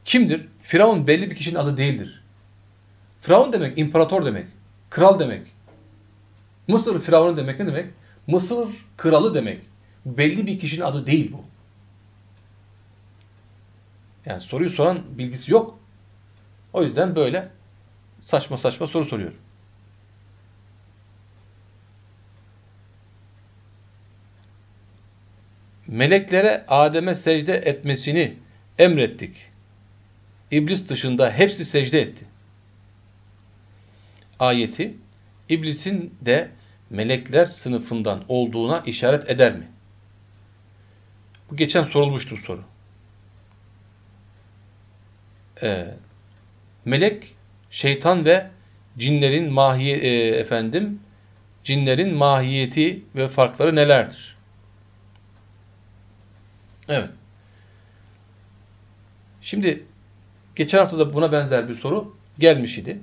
kimdir? Firavun belli bir kişinin adı değildir. Firavun demek imparator demek, kral demek. Mısır Firavunu demek ne demek? Mısır kralı demek. Belli bir kişinin adı değil bu. Yani soruyu soran bilgisi yok. O yüzden böyle saçma saçma soru soruyor. Meleklere Adem'e secde etmesini emrettik. İblis dışında hepsi secde etti. Ayeti, iblisin de melekler sınıfından olduğuna işaret eder mi? Bu geçen sorulmuştu soru. Ee, melek, şeytan ve cinlerin mahiye e, efendim cinlerin mahiyeti ve farkları nelerdir? Evet. Şimdi geçen hafta da buna benzer bir soru gelmiş idi.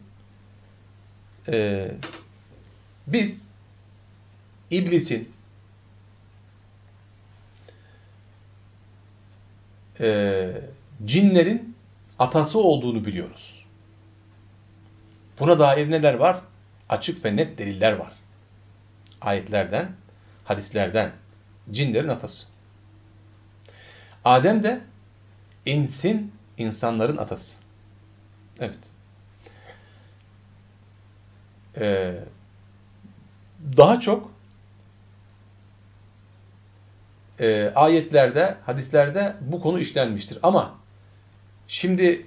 Ee, biz iblisin e, cinlerin atası olduğunu biliyoruz. Buna dair neler var? Açık ve net deliller var. Ayetlerden, hadislerden. Cinlerin atası. Adem de insin, insanların atası. Evet. Ee, daha çok e, ayetlerde, hadislerde bu konu işlenmiştir. Ama şimdi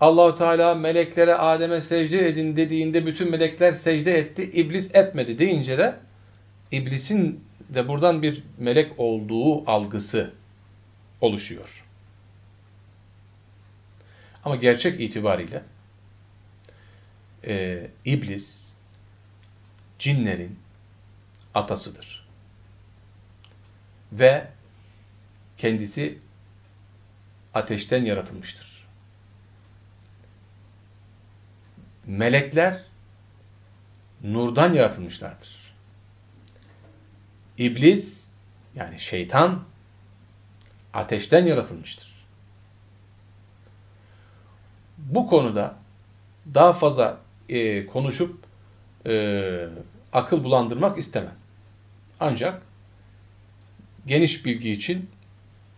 Allahu Teala meleklere Adem'e secde edin dediğinde bütün melekler secde etti, iblis etmedi deyince de iblisin de buradan bir melek olduğu algısı oluşuyor. Ama gerçek itibariyle e, iblis cinlerin atasıdır. Ve kendisi ateşten yaratılmıştır. Melekler nurdan yaratılmışlardır. İblis yani şeytan ateşten yaratılmıştır. Bu konuda daha fazla e, konuşup e, akıl bulandırmak istemem. Ancak geniş bilgi için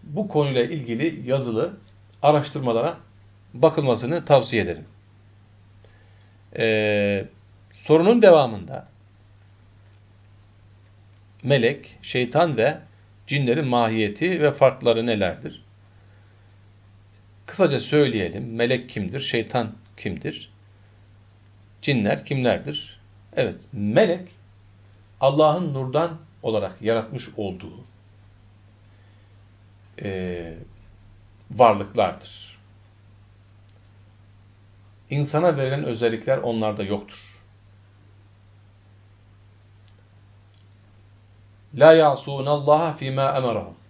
bu konuyla ilgili yazılı araştırmalara bakılmasını tavsiye ederim. Ee, sorunun devamında melek, şeytan ve cinlerin mahiyeti ve farkları nelerdir? Kısaca söyleyelim. Melek kimdir? Şeytan kimdir? Cinler kimlerdir? Evet, melek Allah'ın nurdan olarak yaratmış olduğu e, varlıklardır. İnsana verilen özellikler onlarda yoktur. La ya'sunallaha fîmâ emerahum.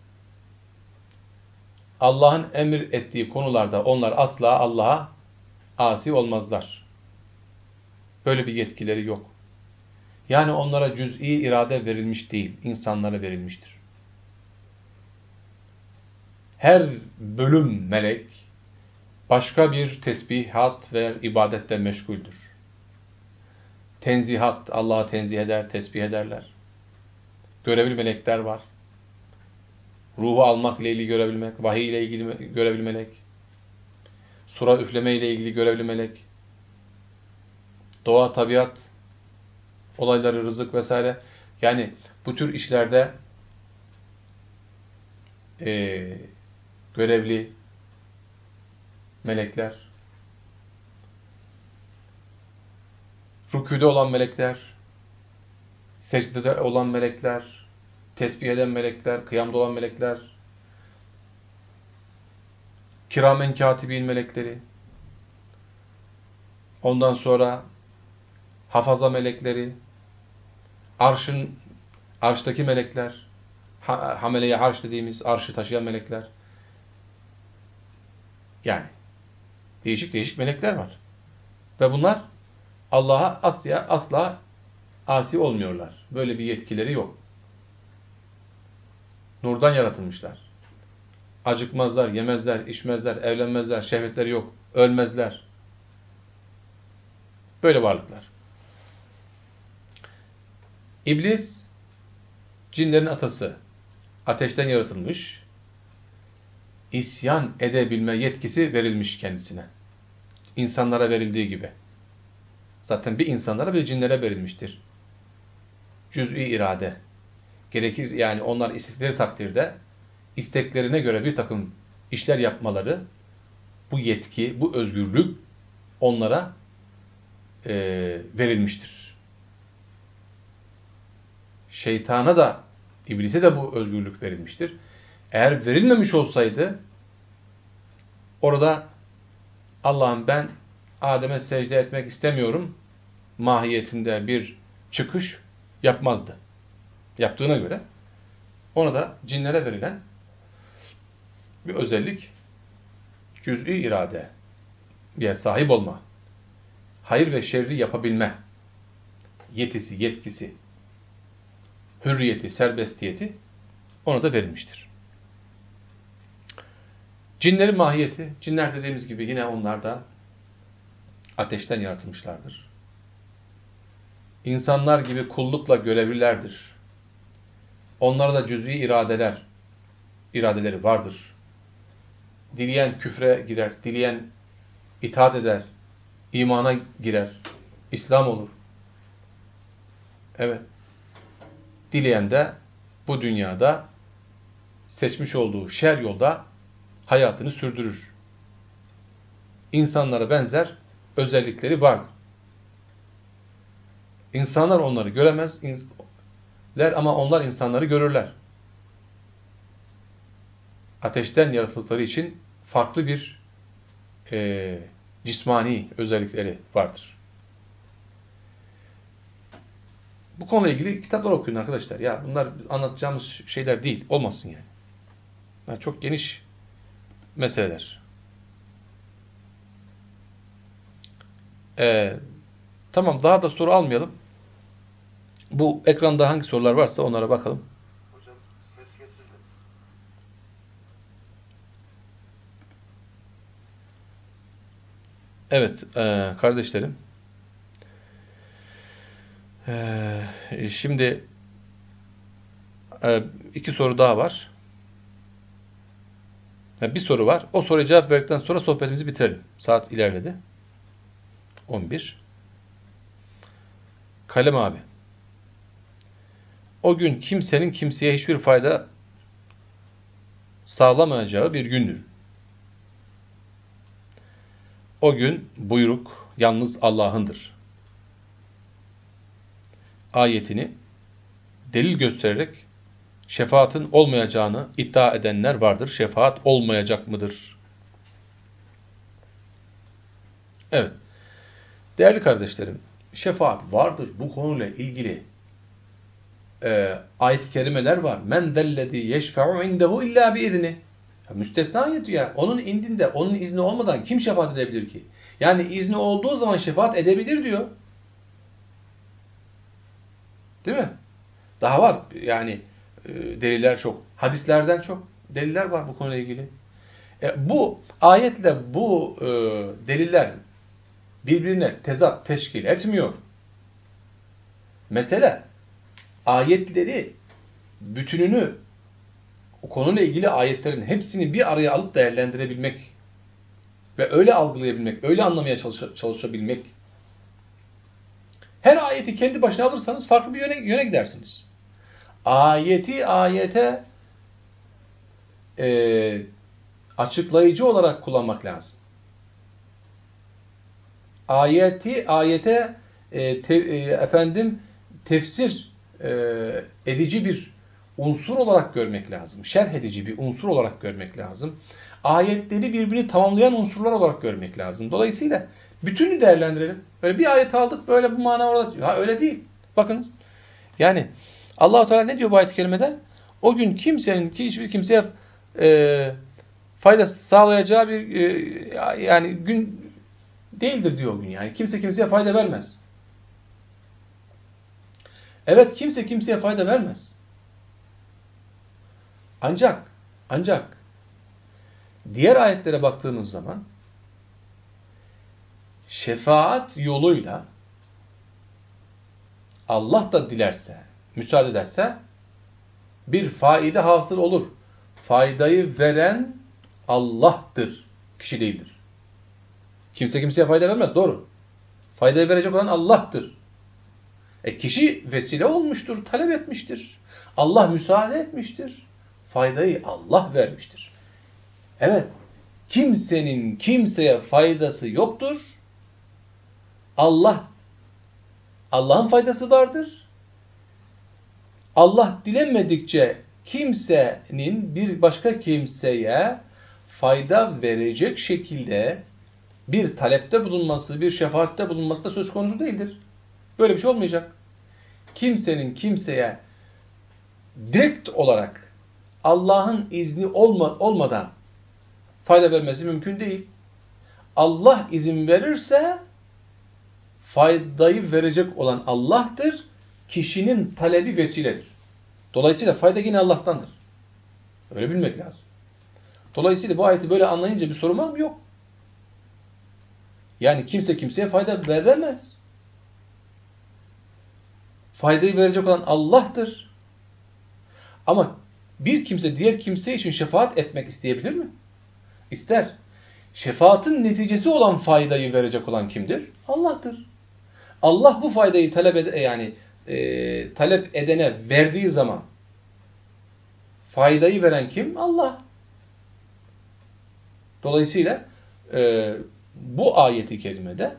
Allah'ın emir ettiği konularda onlar asla Allah'a asi olmazlar. Böyle bir yetkileri yok. Yani onlara cüz'i irade verilmiş değil, insanlara verilmiştir. Her bölüm melek başka bir tesbihat ve ibadette meşguldür. Tenzihat, Allah'a tenzih eder, tesbih ederler. Görevli melekler var. Ruhu almak ile ilgili görevli melek, vahiy ile ilgili görevli melek, sura üfleme ile ilgili görevli melek, doğa, tabiat, olayları, rızık vesaire. Yani bu tür işlerde e, görevli melekler, rüküde olan melekler, secdede olan melekler, tesbih eden melekler, kıyamda olan melekler, kiramen katibin melekleri, ondan sonra hafaza melekleri, arşın, arştaki melekler, ha, hameleye arş dediğimiz arşı taşıyan melekler. Yani değişik değişik melekler var. Ve bunlar Allah'a asla, asla asi olmuyorlar. Böyle bir yetkileri yok. Nurdan yaratılmışlar. Acıkmazlar, yemezler, içmezler, evlenmezler, şehvetleri yok, ölmezler. Böyle varlıklar. İblis, cinlerin atası, ateşten yaratılmış, isyan edebilme yetkisi verilmiş kendisine. İnsanlara verildiği gibi. Zaten bir insanlara bir cinlere verilmiştir. Cüz'i irade. Gerekir yani onlar istedikleri takdirde isteklerine göre bir takım işler yapmaları, bu yetki, bu özgürlük onlara e, verilmiştir. Şeytana da, iblise de bu özgürlük verilmiştir. Eğer verilmemiş olsaydı, orada Allah'ım ben Adem'e secde etmek istemiyorum mahiyetinde bir çıkış yapmazdı. Yaptığına göre ona da cinlere verilen bir özellik cüz'i irade bir sahip olma, hayır ve şerri yapabilme yetisi, yetkisi, hürriyeti, serbestiyeti ona da verilmiştir. Cinlerin mahiyeti, cinler dediğimiz gibi yine onlar da ateşten yaratılmışlardır. İnsanlar gibi kullukla görevlilerdir. Onlara da cüz'i iradeler, iradeleri vardır. Dileyen küfre girer, dileyen itaat eder, imana girer, İslam olur. Evet. Dileyen de bu dünyada seçmiş olduğu şer yolda hayatını sürdürür. İnsanlara benzer özellikleri vardır. İnsanlar onları göremezler ama onlar insanları görürler. Ateşten yaratıldıkları için farklı bir e, cismani özellikleri vardır. Bu konuyla ilgili kitaplar okuyun arkadaşlar. Ya bunlar anlatacağımız şeyler değil. Olmasın yani. yani çok geniş meseleler. Ee, tamam daha da soru almayalım. Bu ekranda hangi sorular varsa onlara bakalım. Hocam ses kesildi. Evet e, kardeşlerim. E, şimdi e, iki soru daha var. Bir soru var. O soruya cevap verdikten sonra sohbetimizi bitirelim. Saat ilerledi. 11. Kalem abi. O gün kimsenin kimseye hiçbir fayda sağlamayacağı bir gündür. O gün buyruk yalnız Allah'ındır. Ayetini delil göstererek şefaatin olmayacağını iddia edenler vardır. Şefaat olmayacak mıdır? Evet. Değerli kardeşlerim, şefaat vardır. Bu konuyla ilgili e, ayet-i kerimeler var. Men dellezî yeşfe'u indehu illa biizni. Müstesna ayet ya. Onun indinde, onun izni olmadan kim şefaat edebilir ki? Yani izni olduğu zaman şefaat edebilir diyor. Değil mi? Daha var yani e, deliller çok. Hadislerden çok deliller var bu konuyla ilgili. E, bu ayetle bu e, deliller birbirine tezat teşkil etmiyor. Mesele ayetleri bütününü o konuyla ilgili ayetlerin hepsini bir araya alıp değerlendirebilmek ve öyle algılayabilmek, öyle anlamaya çalış çalışabilmek. Her ayeti kendi başına alırsanız farklı bir yöne, yöne gidersiniz. Ayeti ayete e, açıklayıcı olarak kullanmak lazım. Ayeti ayete e, te, e, efendim tefsir e, edici bir unsur olarak görmek lazım. Şerh edici bir unsur olarak görmek lazım. Ayetleri birbirini tamamlayan unsurlar olarak görmek lazım. Dolayısıyla bütünü değerlendirelim. Böyle bir ayet aldık böyle bu mana orada. Ha öyle değil. Bakın. Yani Allah Teala ne diyor bu ayet-i kerimede? O gün kimsenin ki hiçbir kimseye e, fayda sağlayacağı bir e, yani gün değildir diyor o gün yani. Kimse kimseye fayda vermez. Evet kimse kimseye fayda vermez. Ancak ancak diğer ayetlere baktığımız zaman şefaat yoluyla Allah da dilerse, müsaade ederse bir faide hasıl olur. Faydayı veren Allah'tır, kişi değildir. Kimse kimseye fayda vermez, doğru. Faydayı verecek olan Allah'tır. E kişi vesile olmuştur, talep etmiştir. Allah müsaade etmiştir. Faydayı Allah vermiştir. Evet, kimsenin kimseye faydası yoktur. Allah, Allah'ın faydası vardır. Allah dilemedikçe kimsenin bir başka kimseye fayda verecek şekilde bir talepte bulunması, bir şefaatte bulunması da söz konusu değildir. Böyle bir şey olmayacak. Kimsenin kimseye direkt olarak Allah'ın izni olma, olmadan fayda vermesi mümkün değil. Allah izin verirse faydayı verecek olan Allah'tır. Kişinin talebi vesiledir. Dolayısıyla fayda yine Allah'tandır. Öyle bilmek lazım. Dolayısıyla bu ayeti böyle anlayınca bir sorun var mı? Yok. Yani kimse kimseye fayda veremez. Faydayı verecek olan Allah'tır. Ama bir kimse diğer kimse için şefaat etmek isteyebilir mi? İster. Şefaatin neticesi olan faydayı verecek olan kimdir? Allah'tır. Allah bu faydayı talep ede, yani e, talep edene verdiği zaman faydayı veren kim? Allah. Dolayısıyla e, bu ayeti kerimede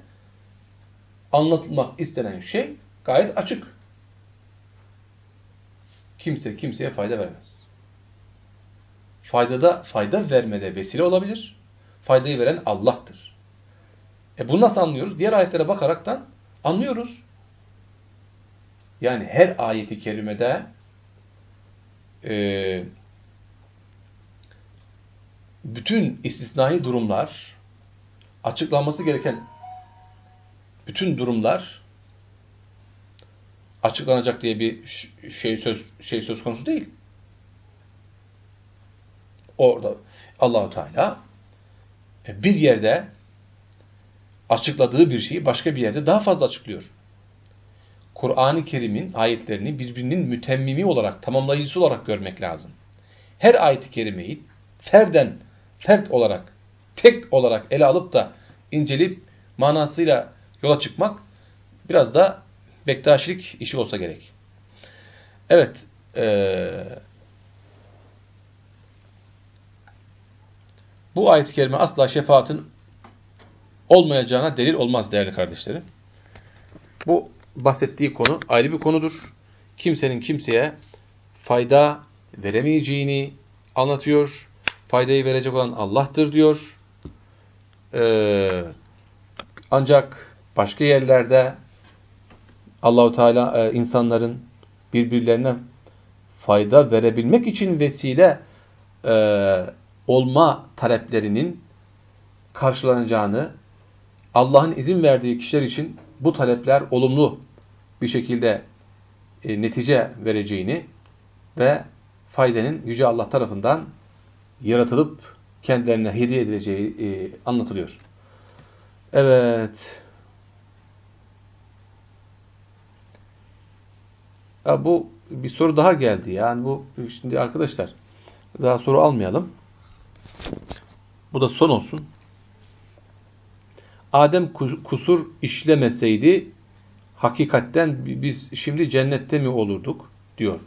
anlatılmak istenen şey gayet açık. Kimse kimseye fayda vermez. Faydada, fayda vermede vesile olabilir. Faydayı veren Allah'tır. E bunu nasıl anlıyoruz? Diğer ayetlere bakaraktan anlıyoruz. Yani her ayeti kerimede e, bütün istisnai durumlar, açıklanması gereken bütün durumlar açıklanacak diye bir şey söz şey söz konusu değil. Orada Allahu Teala e, bir yerde açıkladığı bir şeyi başka bir yerde daha fazla açıklıyor. Kur'an-ı Kerim'in ayetlerini birbirinin mütemmimi olarak, tamamlayıcısı olarak görmek lazım. Her ayet-i kerimeyi ferden, fert olarak, tek olarak ele alıp da inceleyip manasıyla yola çıkmak biraz da Bektaşilik işi olsa gerek. Evet. Ee, bu ayet-i kerime asla şefaatin olmayacağına delil olmaz değerli kardeşlerim. Bu bahsettiği konu ayrı bir konudur. Kimsenin kimseye fayda veremeyeceğini anlatıyor. Faydayı verecek olan Allah'tır diyor. Ee, ancak başka yerlerde Allahu Teala e, insanların birbirlerine fayda verebilmek için vesile e, olma taleplerinin karşılanacağını, Allah'ın izin verdiği kişiler için bu talepler olumlu bir şekilde e, netice vereceğini ve faydenin Yüce Allah tarafından yaratılıp kendilerine hediye edileceği e, anlatılıyor. Evet. Ya bu bir soru daha geldi. Yani bu şimdi arkadaşlar daha soru almayalım. Bu da son olsun. Adem kusur işlemeseydi hakikatten biz şimdi cennette mi olurduk diyor.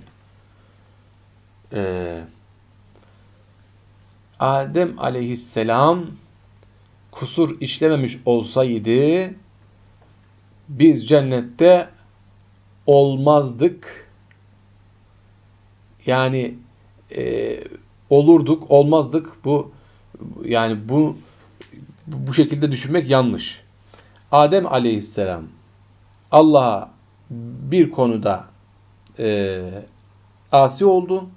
Ee, Adem aleyhisselam kusur işlememiş olsaydı biz cennette olmazdık. Yani e, olurduk, olmazdık. Bu yani bu bu şekilde düşünmek yanlış. Adem aleyhisselam Allah'a bir konuda e, asi oldu,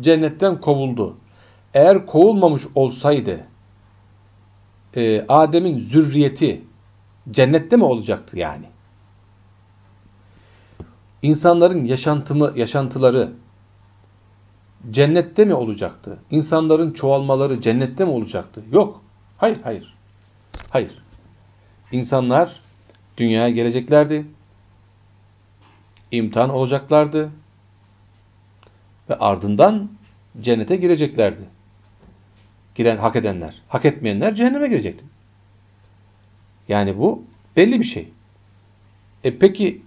cennetten kovuldu. Eğer kovulmamış olsaydı e, Adem'in zürriyeti cennette mi olacaktı yani? İnsanların yaşantımı, yaşantıları cennette mi olacaktı? İnsanların çoğalmaları cennette mi olacaktı? Yok. Hayır, hayır. Hayır. İnsanlar dünyaya geleceklerdi. İmtihan olacaklardı. Ve ardından cennete gireceklerdi. Giren hak edenler. Hak etmeyenler cehenneme girecekti. Yani bu belli bir şey. E peki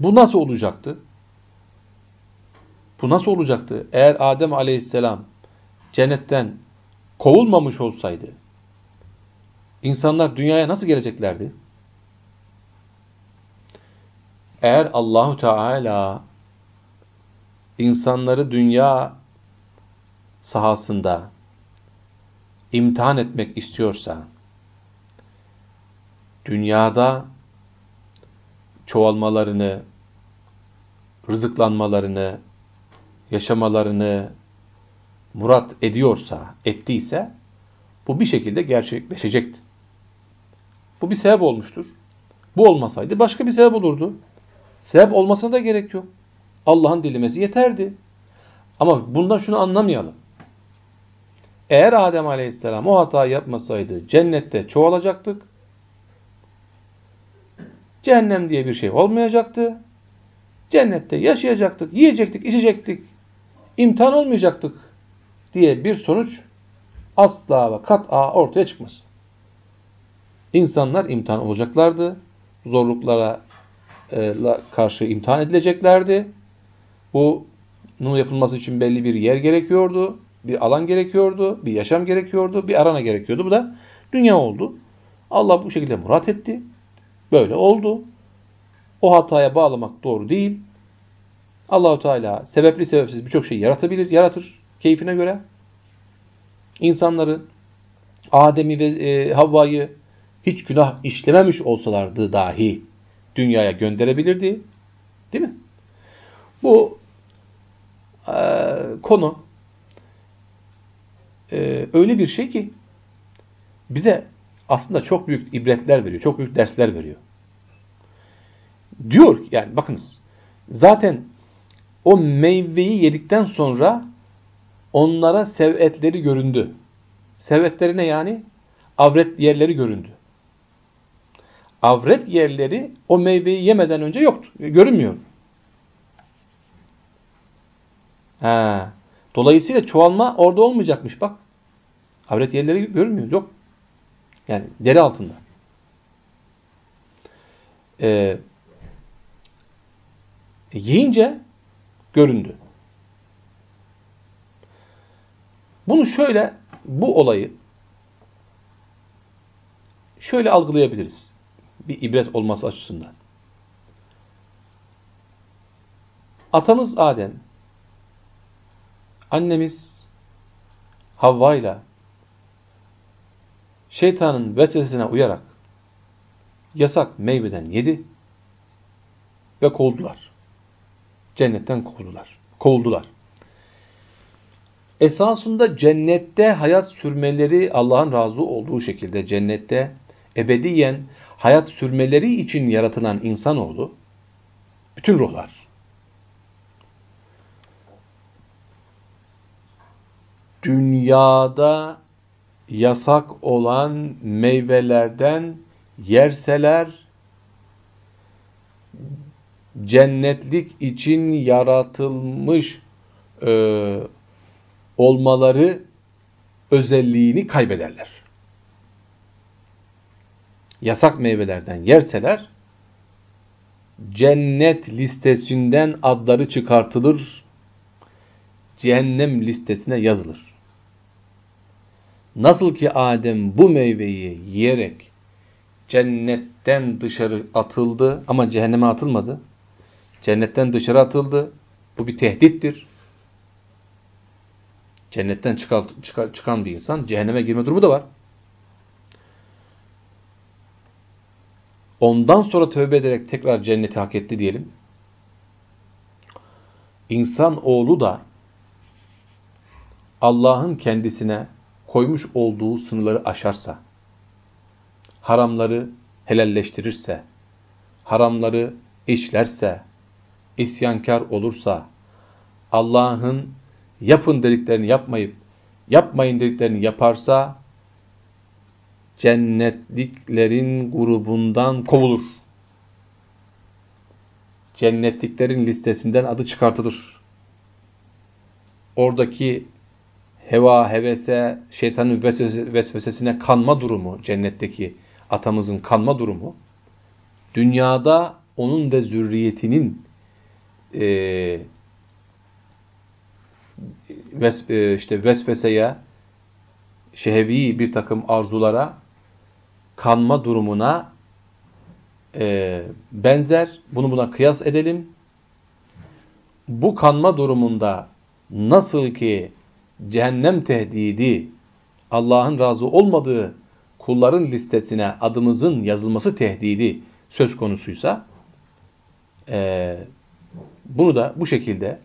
bu nasıl olacaktı? Bu nasıl olacaktı? Eğer Adem aleyhisselam cennetten kovulmamış olsaydı insanlar dünyaya nasıl geleceklerdi? Eğer Allahu Teala insanları dünya sahasında imtihan etmek istiyorsa dünyada çoğalmalarını, rızıklanmalarını, yaşamalarını murat ediyorsa, ettiyse bu bir şekilde gerçekleşecekti. Bu bir sebep olmuştur. Bu olmasaydı başka bir sebep olurdu. Sebep olmasına da gerek yok. Allah'ın dilemesi yeterdi. Ama bundan şunu anlamayalım. Eğer Adem Aleyhisselam o hatayı yapmasaydı cennette çoğalacaktık. Cehennem diye bir şey olmayacaktı. Cennette yaşayacaktık, yiyecektik, içecektik. İmtihan olmayacaktık diye bir sonuç asla ve kat'a ortaya çıkmaz. İnsanlar imtihan olacaklardı. Zorluklara e, karşı imtihan edileceklerdi. Bunun yapılması için belli bir yer gerekiyordu. Bir alan gerekiyordu. Bir yaşam gerekiyordu. Bir arana gerekiyordu. Bu da dünya oldu. Allah bu şekilde murat etti. Böyle oldu. O hataya bağlamak doğru değil. Allahu Teala sebepli sebepsiz birçok şey yaratabilir, yaratır keyfine göre. İnsanları Adem'i ve e, Havva'yı hiç günah işlememiş olsalardı dahi dünyaya gönderebilirdi. Değil mi? Bu e, konu e, öyle bir şey ki bize aslında çok büyük ibretler veriyor, çok büyük dersler veriyor. Diyor yani bakınız zaten o meyveyi yedikten sonra onlara sevetleri göründü. Sevetleri ne yani? Avret yerleri göründü. Avret yerleri o meyveyi yemeden önce yoktu. Görünmüyor. Ha. Dolayısıyla çoğalma orada olmayacakmış bak. Avret yerleri görünmüyor. Yok. Yani deri altında. Ee, yiyince göründü. Bunu şöyle, bu olayı şöyle algılayabiliriz. Bir ibret olması açısından. Atamız Adem, annemiz Havva ile şeytanın vesvesesine uyarak yasak meyveden yedi ve kovdular. Cennetten kovdular. Kovuldular. Esasında cennette hayat sürmeleri Allah'ın razı olduğu şekilde cennette ebediyen hayat sürmeleri için yaratılan insanoğlu Bütün ruhlar. Dünyada yasak olan meyvelerden yerseler cennetlik için yaratılmış e, olmaları özelliğini kaybederler. Yasak meyvelerden yerseler cennet listesinden adları çıkartılır, cehennem listesine yazılır. Nasıl ki Adem bu meyveyi yiyerek cennetten dışarı atıldı ama cehenneme atılmadı. Cennetten dışarı atıldı. Bu bir tehdittir. Cennetten çıkan, çıkan bir insan cehenneme girme durumu da var. Ondan sonra tövbe ederek tekrar cenneti hak etti diyelim. İnsan oğlu da Allah'ın kendisine koymuş olduğu sınırları aşarsa, haramları helalleştirirse, haramları işlerse, isyankar olursa, Allah'ın yapın dediklerini yapmayıp, yapmayın dediklerini yaparsa, cennetliklerin grubundan kovulur. Cennetliklerin listesinden adı çıkartılır. Oradaki heva, hevese, şeytanın vesvesesine kanma durumu, cennetteki atamızın kanma durumu, dünyada onun ve zürriyetinin e, ves, e, işte vesveseye, şehevi bir takım arzulara kanma durumuna e, benzer. Bunu buna kıyas edelim. Bu kanma durumunda nasıl ki cehennem tehdidi Allah'ın razı olmadığı kulların listesine adımızın yazılması tehdidi söz konusuysa e, bunu da bu şekilde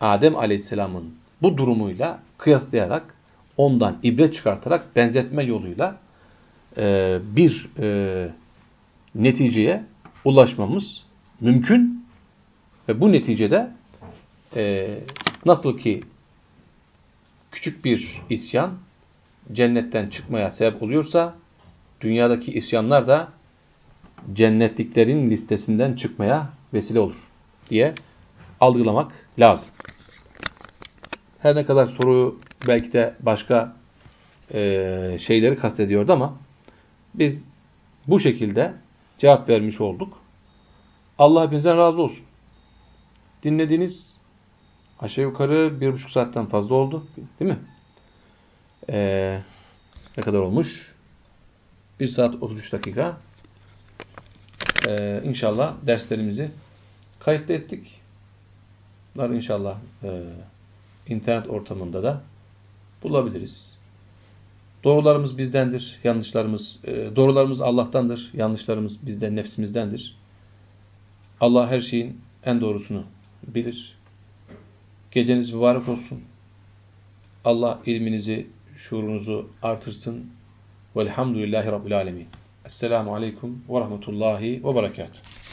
Adem Aleyhisselam'ın bu durumuyla kıyaslayarak ondan ibret çıkartarak benzetme yoluyla e, bir e, neticeye ulaşmamız mümkün. Ve bu neticede e, nasıl ki küçük bir isyan cennetten çıkmaya sebep oluyorsa dünyadaki isyanlar da cennetliklerin listesinden çıkmaya vesile olur diye algılamak lazım. Her ne kadar soru belki de başka e, şeyleri kastediyordu ama biz bu şekilde cevap vermiş olduk. Allah hepinizden razı olsun. Dinlediğiniz aşağı yukarı bir buçuk saatten fazla oldu. Değil mi? Ee, ne kadar olmuş? Bir saat 33 dakika. Ee, inşallah derslerimizi kayıt ettik. Bunlar inşallah e, internet ortamında da bulabiliriz. Doğrularımız bizdendir, yanlışlarımız, e, doğrularımız Allah'tandır, yanlışlarımız bizden, nefsimizdendir. Allah her şeyin en doğrusunu bilir. Geceniz mübarek olsun. Allah ilminizi, şuurunuzu artırsın. Velhamdülillahi Rabbil Alemin. Esselamu Aleyküm ve Rahmetullahi ve Berekatuhu.